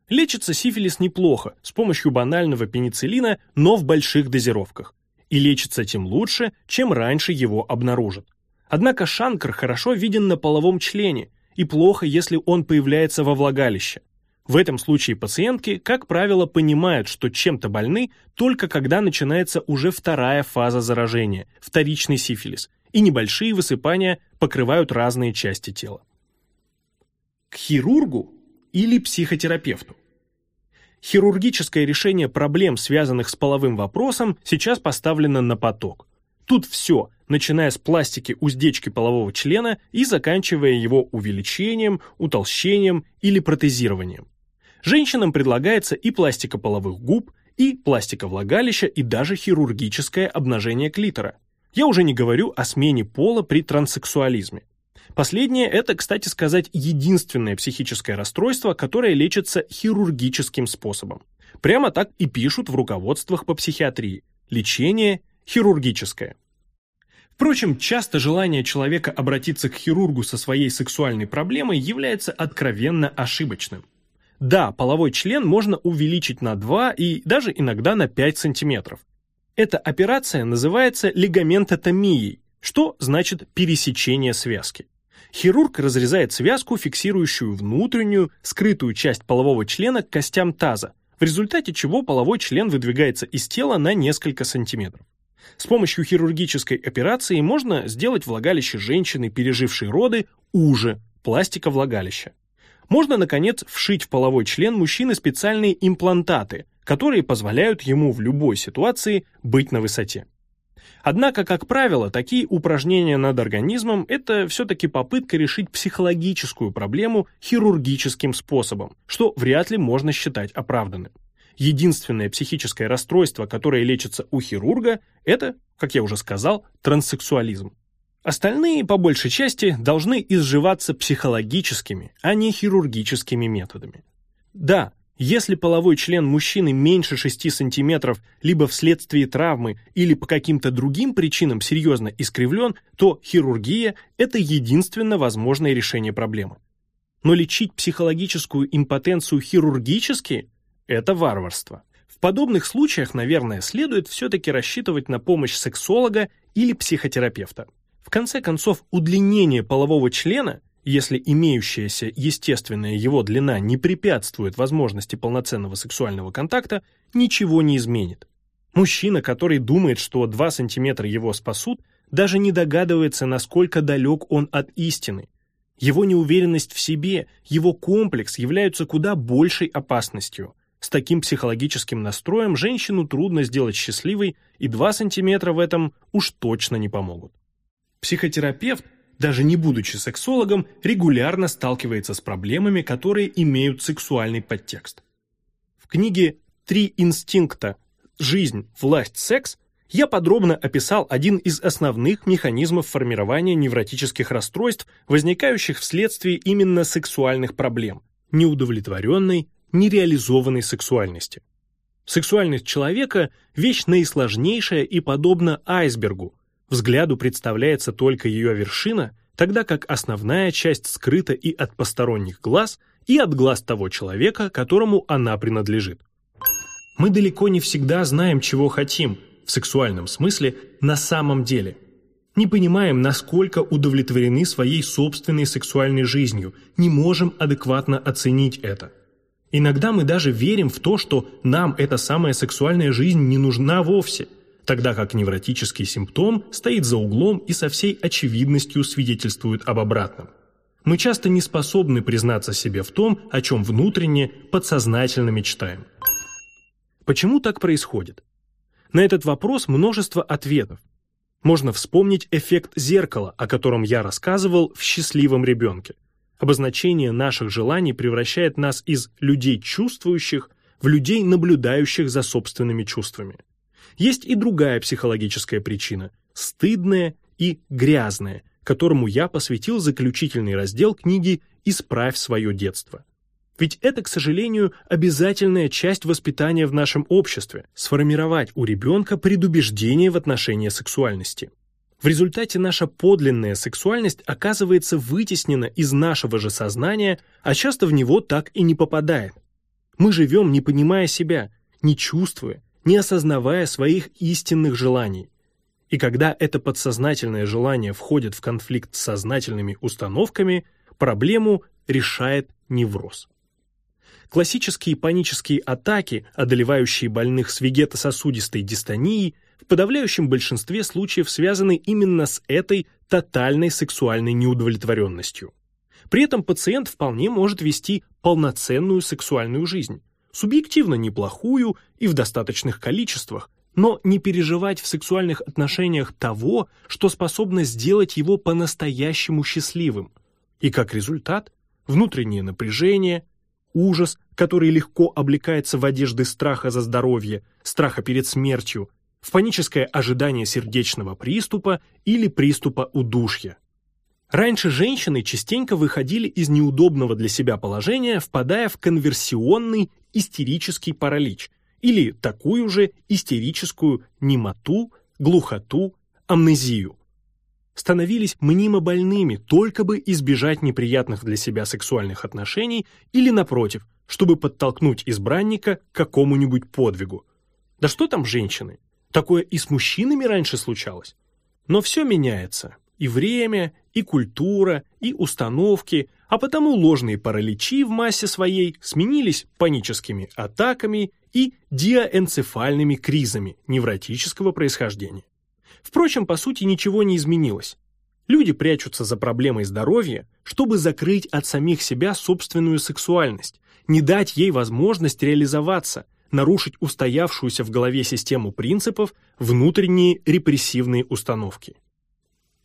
Лечится сифилис неплохо, с помощью банального пенициллина, но в больших дозировках. И лечится тем лучше, чем раньше его обнаружат. Однако шанкр хорошо виден на половом члене и плохо, если он появляется во влагалище. В этом случае пациентки, как правило, понимают, что чем-то больны только когда начинается уже вторая фаза заражения, вторичный сифилис, и небольшие высыпания покрывают разные части тела. К хирургу или психотерапевту? Хирургическое решение проблем, связанных с половым вопросом, сейчас поставлено на поток. Тут все, начиная с пластики уздечки полового члена и заканчивая его увеличением, утолщением или протезированием. Женщинам предлагается и пластика половых губ, и пластика влагалища, и даже хирургическое обнажение клитора. Я уже не говорю о смене пола при транссексуализме. Последнее – это, кстати сказать, единственное психическое расстройство, которое лечится хирургическим способом. Прямо так и пишут в руководствах по психиатрии. Лечение хирургическое. Впрочем, часто желание человека обратиться к хирургу со своей сексуальной проблемой является откровенно ошибочным. Да, половой член можно увеличить на 2 и даже иногда на 5 сантиметров. Эта операция называется лигаментотомией, что значит пересечение связки. Хирург разрезает связку, фиксирующую внутреннюю, скрытую часть полового члена к костям таза, в результате чего половой член выдвигается из тела на несколько сантиметров. С помощью хирургической операции можно сделать влагалище женщины, пережившей роды, уже, пластика влагалища. Можно, наконец, вшить в половой член мужчины специальные имплантаты, которые позволяют ему в любой ситуации быть на высоте. Однако, как правило, такие упражнения над организмом – это все-таки попытка решить психологическую проблему хирургическим способом, что вряд ли можно считать оправданным. Единственное психическое расстройство, которое лечится у хирурга, это, как я уже сказал, транссексуализм. Остальные, по большей части, должны изживаться психологическими, а не хирургическими методами. Да, если половой член мужчины меньше 6 см либо вследствие травмы или по каким-то другим причинам серьезно искривлен, то хирургия – это единственно возможное решение проблемы. Но лечить психологическую импотенцию хирургически – это варварство. В подобных случаях, наверное, следует все-таки рассчитывать на помощь сексолога или психотерапевта. В конце концов, удлинение полового члена, если имеющаяся естественная его длина не препятствует возможности полноценного сексуального контакта, ничего не изменит. Мужчина, который думает, что 2 см его спасут, даже не догадывается, насколько далек он от истины. Его неуверенность в себе, его комплекс являются куда большей опасностью. С таким психологическим настроем женщину трудно сделать счастливой, и 2 см в этом уж точно не помогут. Психотерапевт, даже не будучи сексологом, регулярно сталкивается с проблемами, которые имеют сексуальный подтекст. В книге «Три инстинкта. Жизнь, власть, секс» я подробно описал один из основных механизмов формирования невротических расстройств, возникающих вследствие именно сексуальных проблем – неудовлетворенной, нереализованной сексуальности. Сексуальность человека – вещь наисложнейшая и подобна айсбергу, Взгляду представляется только ее вершина, тогда как основная часть скрыта и от посторонних глаз, и от глаз того человека, которому она принадлежит. Мы далеко не всегда знаем, чего хотим, в сексуальном смысле, на самом деле. Не понимаем, насколько удовлетворены своей собственной сексуальной жизнью, не можем адекватно оценить это. Иногда мы даже верим в то, что нам эта самая сексуальная жизнь не нужна вовсе – тогда как невротический симптом стоит за углом и со всей очевидностью свидетельствует об обратном. Мы часто не способны признаться себе в том, о чем внутренне, подсознательно мечтаем. Почему так происходит? На этот вопрос множество ответов. Можно вспомнить эффект зеркала, о котором я рассказывал в «Счастливом ребенке». Обозначение наших желаний превращает нас из людей чувствующих в людей, наблюдающих за собственными чувствами. Есть и другая психологическая причина – стыдная и грязная, которому я посвятил заключительный раздел книги «Исправь свое детство». Ведь это, к сожалению, обязательная часть воспитания в нашем обществе – сформировать у ребенка предубеждение в отношении сексуальности. В результате наша подлинная сексуальность оказывается вытеснена из нашего же сознания, а часто в него так и не попадает. Мы живем, не понимая себя, не чувствуя, не осознавая своих истинных желаний. И когда это подсознательное желание входит в конфликт с сознательными установками, проблему решает невроз. Классические панические атаки, одолевающие больных с вегетососудистой дистонией, в подавляющем большинстве случаев связаны именно с этой тотальной сексуальной неудовлетворенностью. При этом пациент вполне может вести полноценную сексуальную жизнь, субъективно неплохую и в достаточных количествах, но не переживать в сексуальных отношениях того, что способно сделать его по-настоящему счастливым. И как результат – внутреннее напряжение, ужас, который легко облекается в одежды страха за здоровье, страха перед смертью, в паническое ожидание сердечного приступа или приступа удушья. Раньше женщины частенько выходили из неудобного для себя положения, впадая в конверсионный истерический паралич или такую же истерическую немоту, глухоту, амнезию. Становились мнимо больными, только бы избежать неприятных для себя сексуальных отношений или, напротив, чтобы подтолкнуть избранника к какому-нибудь подвигу. Да что там женщины? Такое и с мужчинами раньше случалось. Но все меняется, и время, и культура, и установки, а потому ложные параличи в массе своей сменились паническими атаками и диаэнцефальными кризами невротического происхождения. Впрочем, по сути ничего не изменилось. Люди прячутся за проблемой здоровья, чтобы закрыть от самих себя собственную сексуальность, не дать ей возможность реализоваться, нарушить устоявшуюся в голове систему принципов внутренние репрессивные установки.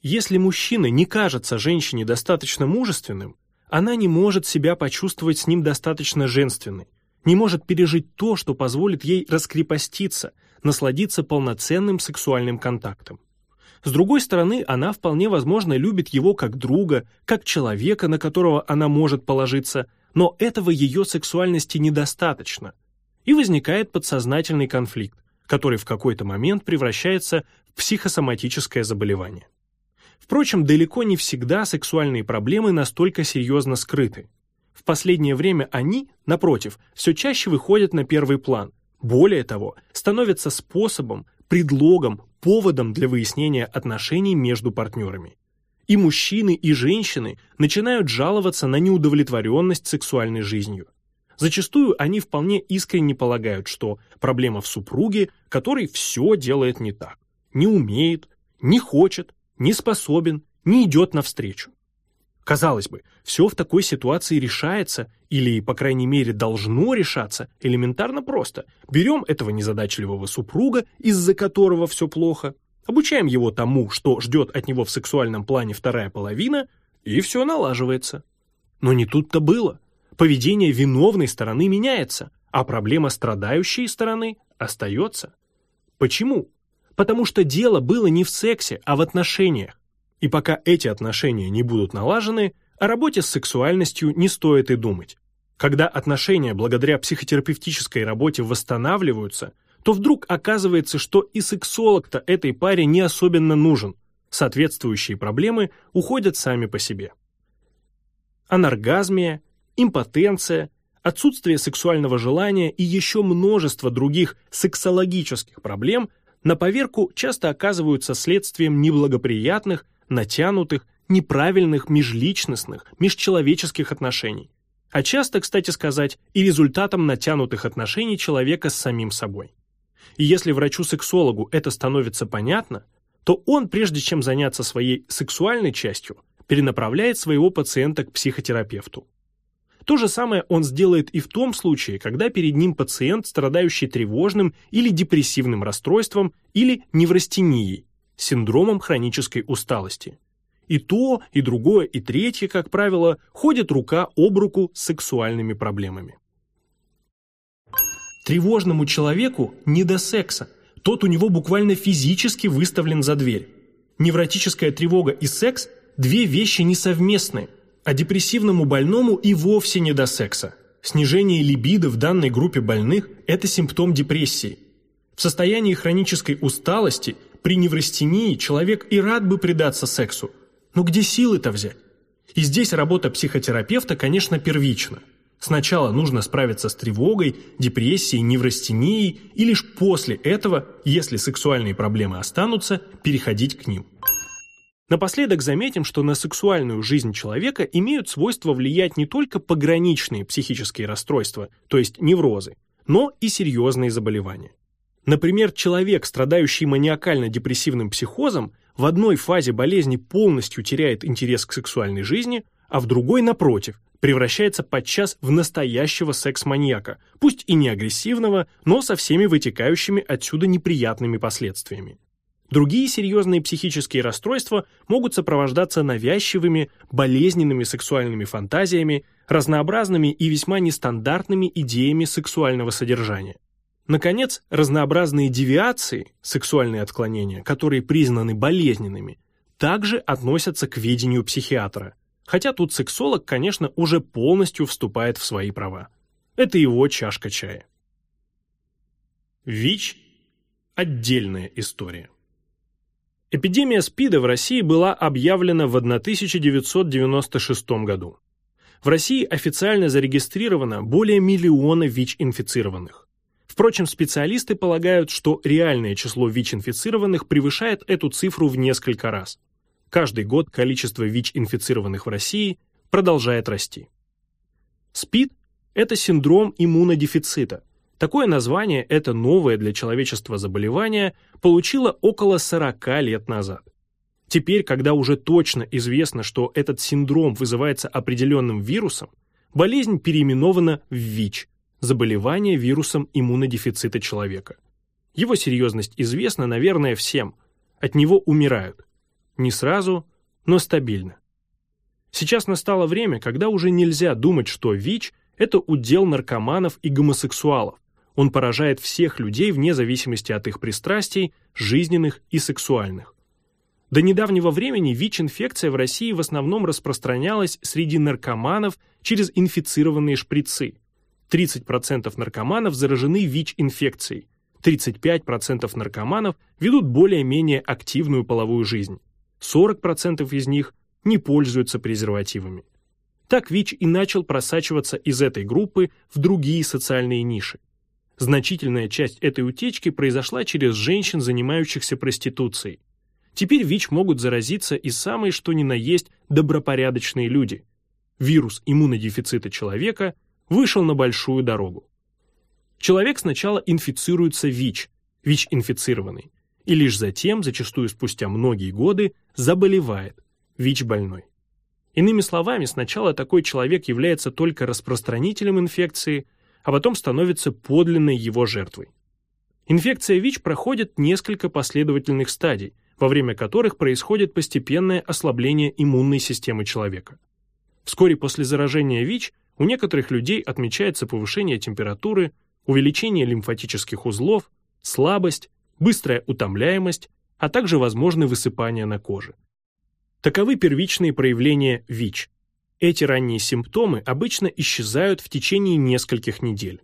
Если мужчина не кажется женщине достаточно мужественным, она не может себя почувствовать с ним достаточно женственной, не может пережить то, что позволит ей раскрепоститься, насладиться полноценным сексуальным контактом. С другой стороны, она вполне возможно любит его как друга, как человека, на которого она может положиться, но этого ее сексуальности недостаточно. И возникает подсознательный конфликт, который в какой-то момент превращается в психосоматическое заболевание. Впрочем, далеко не всегда сексуальные проблемы настолько серьезно скрыты. В последнее время они, напротив, все чаще выходят на первый план. Более того, становятся способом, предлогом, поводом для выяснения отношений между партнерами. И мужчины, и женщины начинают жаловаться на неудовлетворенность сексуальной жизнью. Зачастую они вполне искренне полагают, что проблема в супруге, который все делает не так, не умеет, не хочет, не способен, не идет навстречу. Казалось бы, все в такой ситуации решается, или, по крайней мере, должно решаться, элементарно просто. Берем этого незадачливого супруга, из-за которого все плохо, обучаем его тому, что ждет от него в сексуальном плане вторая половина, и все налаживается. Но не тут-то было. Поведение виновной стороны меняется, а проблема страдающей стороны остается. Почему? Потому что дело было не в сексе, а в отношениях. И пока эти отношения не будут налажены, о работе с сексуальностью не стоит и думать. Когда отношения благодаря психотерапевтической работе восстанавливаются, то вдруг оказывается, что и сексолог-то этой паре не особенно нужен. Соответствующие проблемы уходят сами по себе. Анаргазмия, импотенция, отсутствие сексуального желания и еще множество других сексологических проблем на поверку часто оказываются следствием неблагоприятных, натянутых, неправильных межличностных, межчеловеческих отношений. А часто, кстати сказать, и результатом натянутых отношений человека с самим собой. И если врачу-сексологу это становится понятно, то он, прежде чем заняться своей сексуальной частью, перенаправляет своего пациента к психотерапевту. То же самое он сделает и в том случае, когда перед ним пациент, страдающий тревожным или депрессивным расстройством или неврастенией, синдромом хронической усталости. И то, и другое, и третье, как правило, ходят рука об руку с сексуальными проблемами. Тревожному человеку не до секса. Тот у него буквально физически выставлен за дверь. Невротическая тревога и секс – две вещи несовместные – а депрессивному больному и вовсе не до секса. Снижение либидо в данной группе больных – это симптом депрессии. В состоянии хронической усталости при неврастении человек и рад бы предаться сексу. Но где силы-то взять? И здесь работа психотерапевта, конечно, первична. Сначала нужно справиться с тревогой, депрессией, неврастенией, и лишь после этого, если сексуальные проблемы останутся, переходить к ним. Напоследок заметим, что на сексуальную жизнь человека имеют свойство влиять не только пограничные психические расстройства, то есть неврозы, но и серьезные заболевания. Например, человек, страдающий маниакально-депрессивным психозом, в одной фазе болезни полностью теряет интерес к сексуальной жизни, а в другой, напротив, превращается подчас в настоящего секс-маньяка, пусть и не агрессивного, но со всеми вытекающими отсюда неприятными последствиями. Другие серьезные психические расстройства могут сопровождаться навязчивыми, болезненными сексуальными фантазиями, разнообразными и весьма нестандартными идеями сексуального содержания. Наконец, разнообразные девиации, сексуальные отклонения, которые признаны болезненными, также относятся к ведению психиатра, хотя тут сексолог, конечно, уже полностью вступает в свои права. Это его чашка чая. ВИЧ – отдельная история. Эпидемия СПИДа в России была объявлена в 1996 году. В России официально зарегистрировано более миллиона ВИЧ-инфицированных. Впрочем, специалисты полагают, что реальное число ВИЧ-инфицированных превышает эту цифру в несколько раз. Каждый год количество ВИЧ-инфицированных в России продолжает расти. СПИД – это синдром иммунодефицита – Такое название это новое для человечества заболевание получило около 40 лет назад. Теперь, когда уже точно известно, что этот синдром вызывается определенным вирусом, болезнь переименована в ВИЧ – заболевание вирусом иммунодефицита человека. Его серьезность известна, наверное, всем. От него умирают. Не сразу, но стабильно. Сейчас настало время, когда уже нельзя думать, что ВИЧ – это удел наркоманов и гомосексуалов, он поражает всех людей вне зависимости от их пристрастий, жизненных и сексуальных. До недавнего времени ВИЧ-инфекция в России в основном распространялась среди наркоманов через инфицированные шприцы. 30% наркоманов заражены ВИЧ-инфекцией, 35% наркоманов ведут более-менее активную половую жизнь, 40% из них не пользуются презервативами. Так ВИЧ и начал просачиваться из этой группы в другие социальные ниши. Значительная часть этой утечки произошла через женщин, занимающихся проституцией. Теперь ВИЧ могут заразиться и самые что ни на есть добропорядочные люди. Вирус иммунодефицита человека вышел на большую дорогу. Человек сначала инфицируется ВИЧ, ВИЧ-инфицированный, и лишь затем, зачастую спустя многие годы, заболевает, ВИЧ-больной. Иными словами, сначала такой человек является только распространителем инфекции, а потом становится подлинной его жертвой. Инфекция ВИЧ проходит несколько последовательных стадий, во время которых происходит постепенное ослабление иммунной системы человека. Вскоре после заражения ВИЧ у некоторых людей отмечается повышение температуры, увеличение лимфатических узлов, слабость, быстрая утомляемость, а также возможны высыпания на коже. Таковы первичные проявления ВИЧ. Эти ранние симптомы обычно исчезают в течение нескольких недель.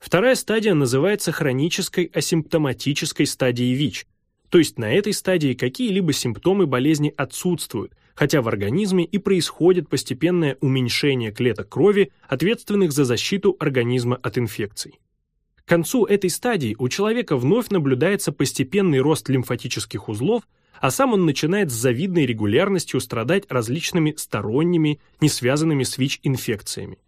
Вторая стадия называется хронической асимптоматической стадией ВИЧ, то есть на этой стадии какие-либо симптомы болезни отсутствуют, хотя в организме и происходит постепенное уменьшение клеток крови, ответственных за защиту организма от инфекций. К концу этой стадии у человека вновь наблюдается постепенный рост лимфатических узлов, а сам он начинает с завидной регулярностью страдать различными сторонними, не связанными с ВИЧ-инфекциями.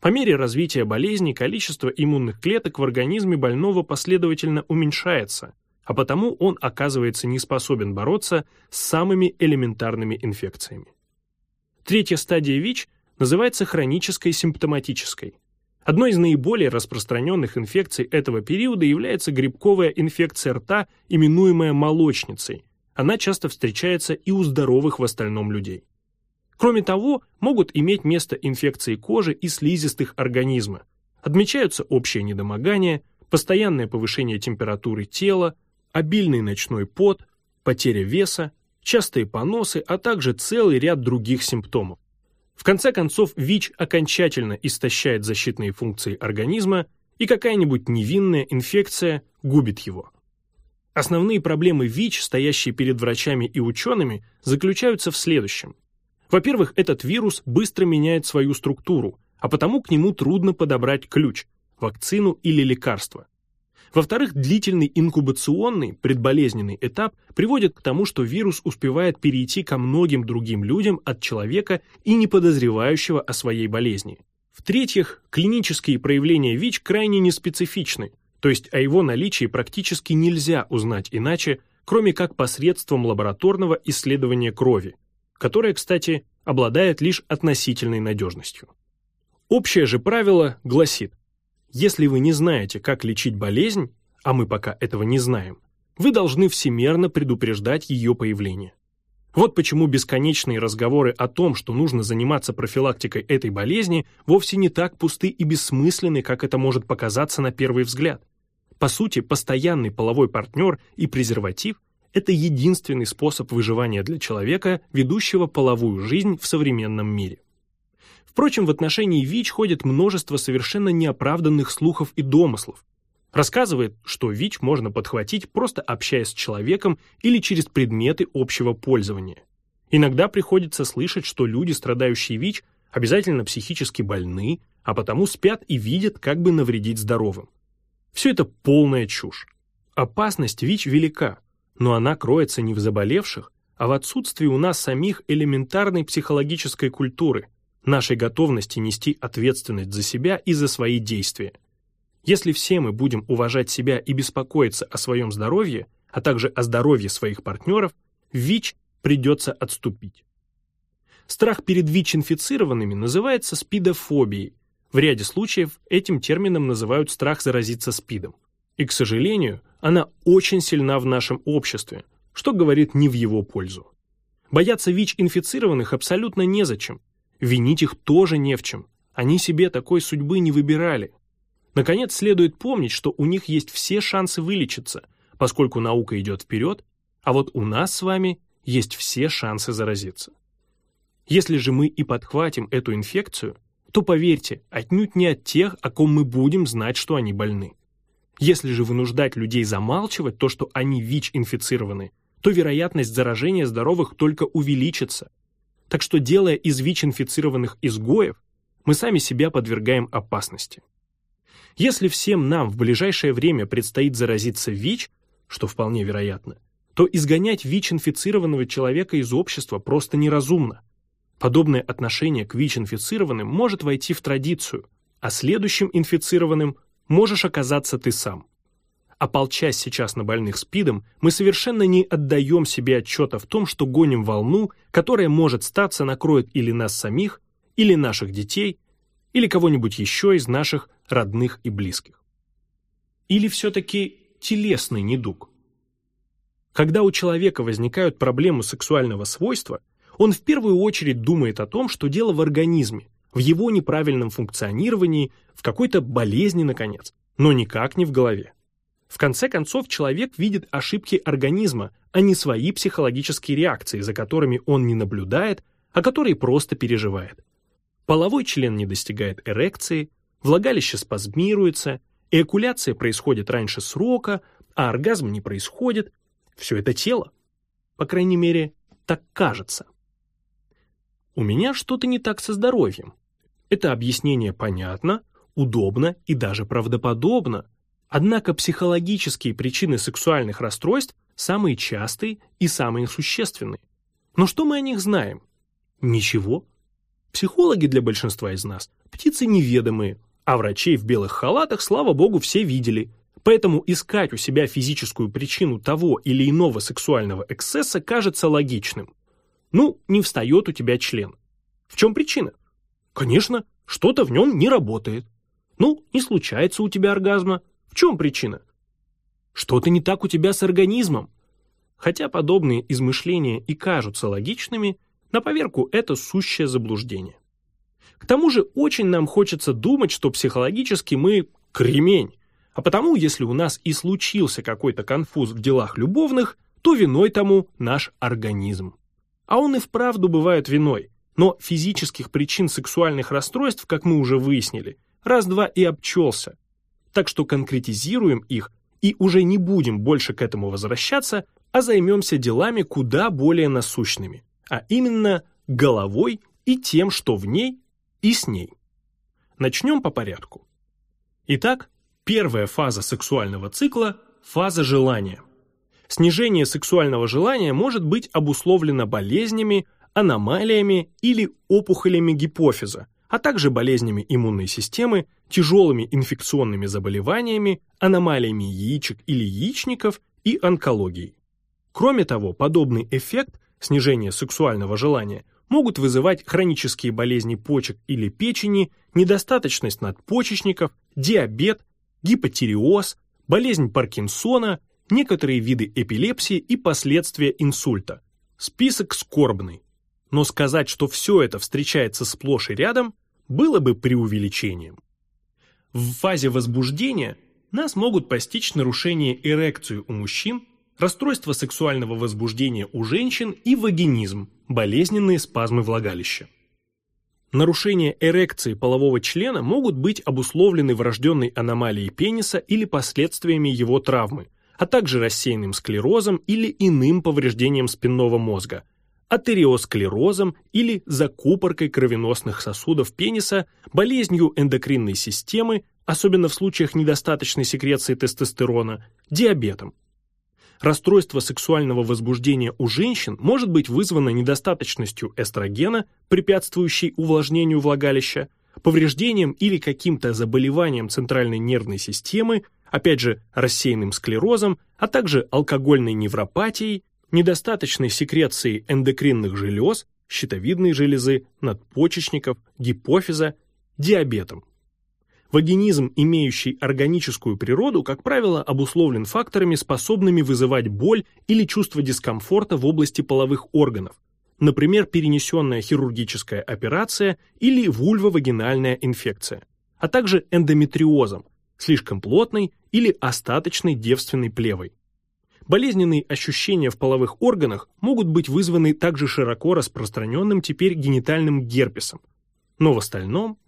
По мере развития болезни количество иммунных клеток в организме больного последовательно уменьшается, а потому он оказывается не способен бороться с самыми элементарными инфекциями. Третья стадия ВИЧ называется хронической симптоматической. Одной из наиболее распространенных инфекций этого периода является грибковая инфекция рта, именуемая молочницей. Она часто встречается и у здоровых в остальном людей. Кроме того, могут иметь место инфекции кожи и слизистых организма. Отмечаются общее недомогание, постоянное повышение температуры тела, обильный ночной пот, потеря веса, частые поносы, а также целый ряд других симптомов. В конце концов, ВИЧ окончательно истощает защитные функции организма, и какая-нибудь невинная инфекция губит его. Основные проблемы ВИЧ, стоящие перед врачами и учеными, заключаются в следующем. Во-первых, этот вирус быстро меняет свою структуру, а потому к нему трудно подобрать ключ – вакцину или лекарство. Во-вторых, длительный инкубационный, предболезненный этап приводит к тому, что вирус успевает перейти ко многим другим людям от человека и не подозревающего о своей болезни. В-третьих, клинические проявления ВИЧ крайне неспецифичны, то есть о его наличии практически нельзя узнать иначе, кроме как посредством лабораторного исследования крови, которое, кстати, обладает лишь относительной надежностью. Общее же правило гласит, если вы не знаете, как лечить болезнь, а мы пока этого не знаем, вы должны всемерно предупреждать ее появление. Вот почему бесконечные разговоры о том, что нужно заниматься профилактикой этой болезни, вовсе не так пусты и бессмысленны, как это может показаться на первый взгляд. По сути, постоянный половой партнер и презерватив – это единственный способ выживания для человека, ведущего половую жизнь в современном мире. Впрочем, в отношении ВИЧ ходит множество совершенно неоправданных слухов и домыслов. Рассказывает, что ВИЧ можно подхватить, просто общаясь с человеком или через предметы общего пользования. Иногда приходится слышать, что люди, страдающие ВИЧ, обязательно психически больны, а потому спят и видят, как бы навредить здоровым. Все это полная чушь. Опасность ВИЧ велика, но она кроется не в заболевших, а в отсутствии у нас самих элементарной психологической культуры – нашей готовности нести ответственность за себя и за свои действия. Если все мы будем уважать себя и беспокоиться о своем здоровье, а также о здоровье своих партнеров, ВИЧ придется отступить. Страх перед ВИЧ-инфицированными называется спидофобией. В ряде случаев этим термином называют страх заразиться СПИДом. И, к сожалению, она очень сильна в нашем обществе, что говорит не в его пользу. Бояться ВИЧ-инфицированных абсолютно незачем, Винить их тоже не в чем. Они себе такой судьбы не выбирали. Наконец, следует помнить, что у них есть все шансы вылечиться, поскольку наука идет вперед, А вот у нас с вами есть все шансы заразиться. Если же мы и подхватим эту инфекцию, то поверьте, отнюдь не от тех, о ком мы будем знать, что они больны. Если же вынуждать людей замалчивать то, что они ВИЧ-инфицированы, то вероятность заражения здоровых только увеличится. Так что, делая из ВИЧ-инфицированных изгоев, мы сами себя подвергаем опасности. Если всем нам в ближайшее время предстоит заразиться ВИЧ, что вполне вероятно, то изгонять ВИЧ-инфицированного человека из общества просто неразумно. Подобное отношение к ВИЧ-инфицированным может войти в традицию, а следующим инфицированным можешь оказаться ты сам. Ополчась сейчас на больных СПИДом, мы совершенно не отдаем себе отчета в том, что гоним волну, которая может статься накроет или нас самих, или наших детей, или кого-нибудь еще из наших родных и близких. Или все-таки телесный недуг. Когда у человека возникают проблемы сексуального свойства, он в первую очередь думает о том, что дело в организме, в его неправильном функционировании, в какой-то болезни, наконец, но никак не в голове. В конце концов, человек видит ошибки организма, а не свои психологические реакции, за которыми он не наблюдает, а которые просто переживает. Половой член не достигает эрекции, влагалище спазмируется, эякуляция происходит раньше срока, а оргазм не происходит. Все это тело. По крайней мере, так кажется. У меня что-то не так со здоровьем. Это объяснение понятно, удобно и даже правдоподобно. Однако психологические причины сексуальных расстройств самые частые и самые существенные. Но что мы о них знаем? Ничего. Психологи для большинства из нас – птицы неведомые, а врачей в белых халатах, слава богу, все видели. Поэтому искать у себя физическую причину того или иного сексуального эксцесса кажется логичным. Ну, не встает у тебя член. В чем причина? Конечно, что-то в нем не работает. Ну, не случается у тебя оргазма. В чем причина? Что-то не так у тебя с организмом. Хотя подобные измышления и кажутся логичными – на поверку это сущее заблуждение. К тому же очень нам хочется думать, что психологически мы кремень, а потому, если у нас и случился какой-то конфуз в делах любовных, то виной тому наш организм. А он и вправду бывает виной, но физических причин сексуальных расстройств, как мы уже выяснили, раз-два и обчелся. Так что конкретизируем их и уже не будем больше к этому возвращаться, а займемся делами куда более насущными а именно головой и тем, что в ней и с ней. Начнем по порядку. Итак, первая фаза сексуального цикла – фаза желания. Снижение сексуального желания может быть обусловлено болезнями, аномалиями или опухолями гипофиза, а также болезнями иммунной системы, тяжелыми инфекционными заболеваниями, аномалиями яичек или яичников и онкологией. Кроме того, подобный эффект снижение сексуального желания, могут вызывать хронические болезни почек или печени, недостаточность надпочечников, диабет, гипотиреоз, болезнь Паркинсона, некоторые виды эпилепсии и последствия инсульта. Список скорбный. Но сказать, что все это встречается сплошь и рядом, было бы преувеличением. В фазе возбуждения нас могут постичь нарушение эрекции у мужчин расстройство сексуального возбуждения у женщин и вагинизм, болезненные спазмы влагалища. Нарушения эрекции полового члена могут быть обусловлены врожденной аномалией пениса или последствиями его травмы, а также рассеянным склерозом или иным повреждением спинного мозга, атериосклерозом или закупоркой кровеносных сосудов пениса, болезнью эндокринной системы, особенно в случаях недостаточной секреции тестостерона, диабетом. Расстройство сексуального возбуждения у женщин может быть вызвано недостаточностью эстрогена, препятствующей увлажнению влагалища, повреждением или каким-то заболеванием центральной нервной системы, опять же рассеянным склерозом, а также алкогольной невропатией, недостаточной секрецией эндокринных желез, щитовидной железы, надпочечников, гипофиза, диабетом. Вагинизм, имеющий органическую природу, как правило, обусловлен факторами, способными вызывать боль или чувство дискомфорта в области половых органов, например, перенесенная хирургическая операция или вульвовагинальная инфекция, а также эндометриозом, слишком плотной или остаточной девственной плевой. Болезненные ощущения в половых органах могут быть вызваны также широко распространенным теперь генитальным герпесом. Но в остальном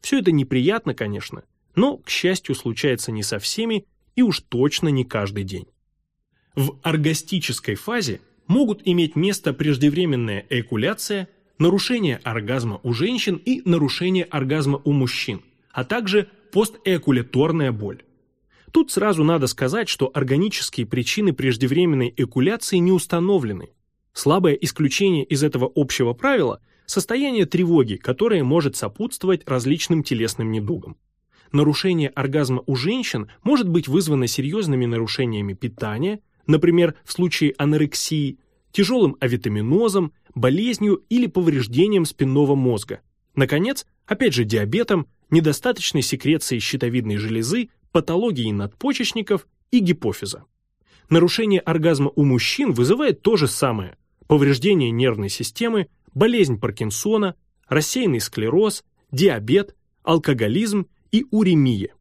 все это неприятно, конечно, но, к счастью, случается не со всеми и уж точно не каждый день. В оргастической фазе могут иметь место преждевременная эякуляция, нарушение оргазма у женщин и нарушение оргазма у мужчин, а также постэякуляторная боль. Тут сразу надо сказать, что органические причины преждевременной экуляции не установлены. Слабое исключение из этого общего правила – состояние тревоги, которое может сопутствовать различным телесным недугам. Нарушение оргазма у женщин может быть вызвано серьезными нарушениями питания, например, в случае анорексии, тяжелым авитаминозом, болезнью или повреждением спинного мозга. Наконец, опять же диабетом, недостаточной секрецией щитовидной железы, патологией надпочечников и гипофиза. Нарушение оргазма у мужчин вызывает то же самое – повреждение нервной системы, болезнь Паркинсона, рассеянный склероз, диабет, алкоголизм и уремия.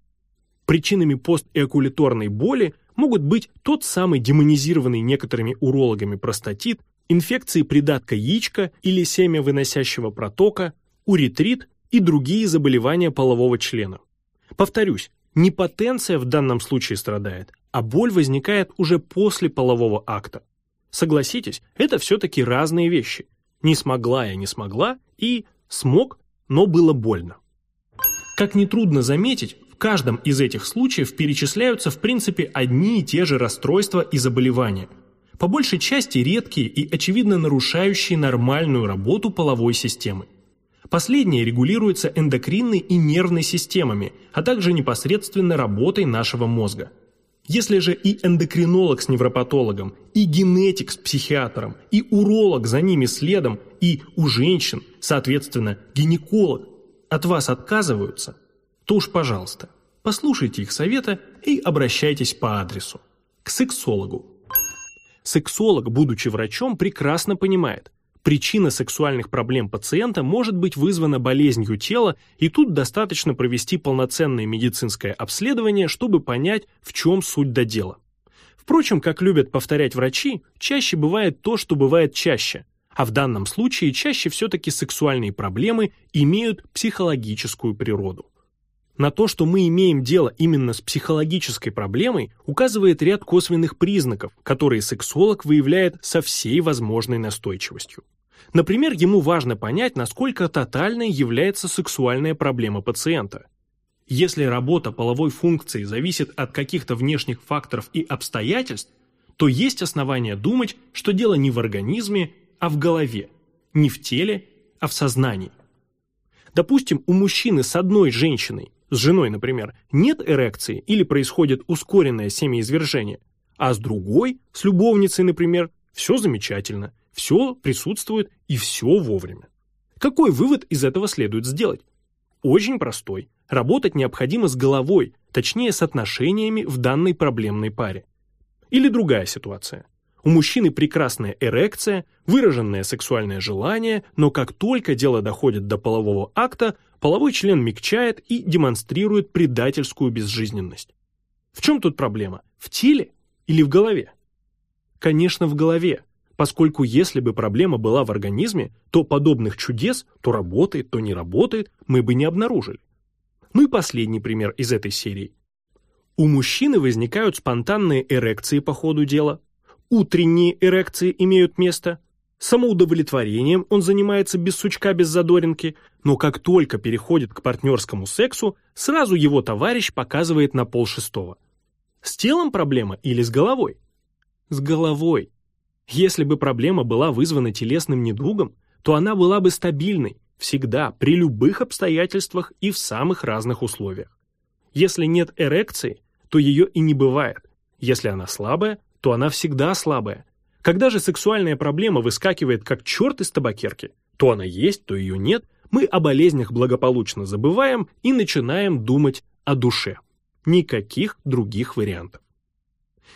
Причинами постэокуляторной боли могут быть тот самый демонизированный некоторыми урологами простатит, инфекции придатка яичка или семя выносящего протока, уретрит и другие заболевания полового члена. Повторюсь, не потенция в данном случае страдает, а боль возникает уже после полового акта. Согласитесь, это все-таки разные вещи. Не смогла я, не смогла, и смог, но было больно. Как нетрудно заметить, в каждом из этих случаев перечисляются в принципе одни и те же расстройства и заболевания, по большей части редкие и очевидно нарушающие нормальную работу половой системы. Последнее регулируется эндокринной и нервной системами, а также непосредственно работой нашего мозга. Если же и эндокринолог с невропатологом, и генетик с психиатром, и уролог за ними следом, и у женщин, соответственно, гинеколог от вас отказываются, то уж, пожалуйста, послушайте их совета и обращайтесь по адресу. К сексологу. Сексолог, будучи врачом, прекрасно понимает, Причина сексуальных проблем пациента может быть вызвана болезнью тела, и тут достаточно провести полноценное медицинское обследование, чтобы понять, в чем суть до дела. Впрочем, как любят повторять врачи, чаще бывает то, что бывает чаще. А в данном случае чаще все-таки сексуальные проблемы имеют психологическую природу. На то, что мы имеем дело именно с психологической проблемой, указывает ряд косвенных признаков, которые сексолог выявляет со всей возможной настойчивостью. Например, ему важно понять, насколько тотальной является сексуальная проблема пациента. Если работа половой функции зависит от каких-то внешних факторов и обстоятельств, то есть основания думать, что дело не в организме, а в голове, не в теле, а в сознании. Допустим, у мужчины с одной женщиной, с женой, например, нет эрекции или происходит ускоренное семяизвержение, а с другой, с любовницей, например, все замечательно – все присутствует и все вовремя. Какой вывод из этого следует сделать? Очень простой. Работать необходимо с головой, точнее с отношениями в данной проблемной паре. Или другая ситуация. У мужчины прекрасная эрекция, выраженное сексуальное желание, но как только дело доходит до полового акта, половой член мягчает и демонстрирует предательскую безжизненность. В чем тут проблема? В теле или в голове? Конечно, в голове поскольку если бы проблема была в организме, то подобных чудес, то работает, то не работает, мы бы не обнаружили. Ну и последний пример из этой серии. У мужчины возникают спонтанные эрекции по ходу дела, утренние эрекции имеют место, самоудовлетворением он занимается без сучка, без задоринки, но как только переходит к партнерскому сексу, сразу его товарищ показывает на полшестого. С телом проблема или с головой? С головой. Если бы проблема была вызвана телесным недугом, то она была бы стабильной, всегда, при любых обстоятельствах и в самых разных условиях. Если нет эрекции, то ее и не бывает. Если она слабая, то она всегда слабая. Когда же сексуальная проблема выскакивает как черт из табакерки, то она есть, то ее нет, мы о болезнях благополучно забываем и начинаем думать о душе. Никаких других вариантов.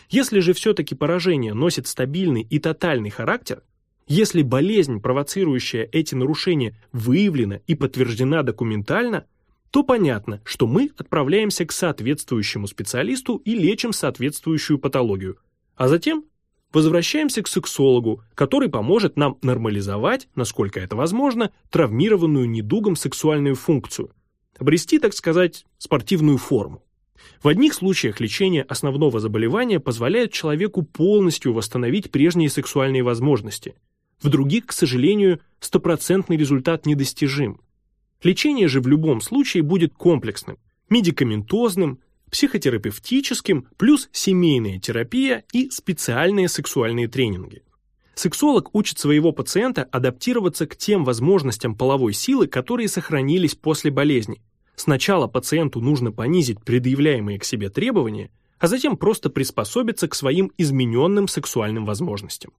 Если же все-таки поражение носит стабильный и тотальный характер, если болезнь, провоцирующая эти нарушения, выявлена и подтверждена документально, то понятно, что мы отправляемся к соответствующему специалисту и лечим соответствующую патологию. А затем возвращаемся к сексологу, который поможет нам нормализовать, насколько это возможно, травмированную недугом сексуальную функцию, обрести, так сказать, спортивную форму. В одних случаях лечение основного заболевания позволяет человеку полностью восстановить прежние сексуальные возможности. В других, к сожалению, стопроцентный результат недостижим. Лечение же в любом случае будет комплексным, медикаментозным, психотерапевтическим, плюс семейная терапия и специальные сексуальные тренинги. Сексолог учит своего пациента адаптироваться к тем возможностям половой силы, которые сохранились после болезни. Сначала пациенту нужно понизить предъявляемые к себе требования, а затем просто приспособиться к своим измененным сексуальным возможностям.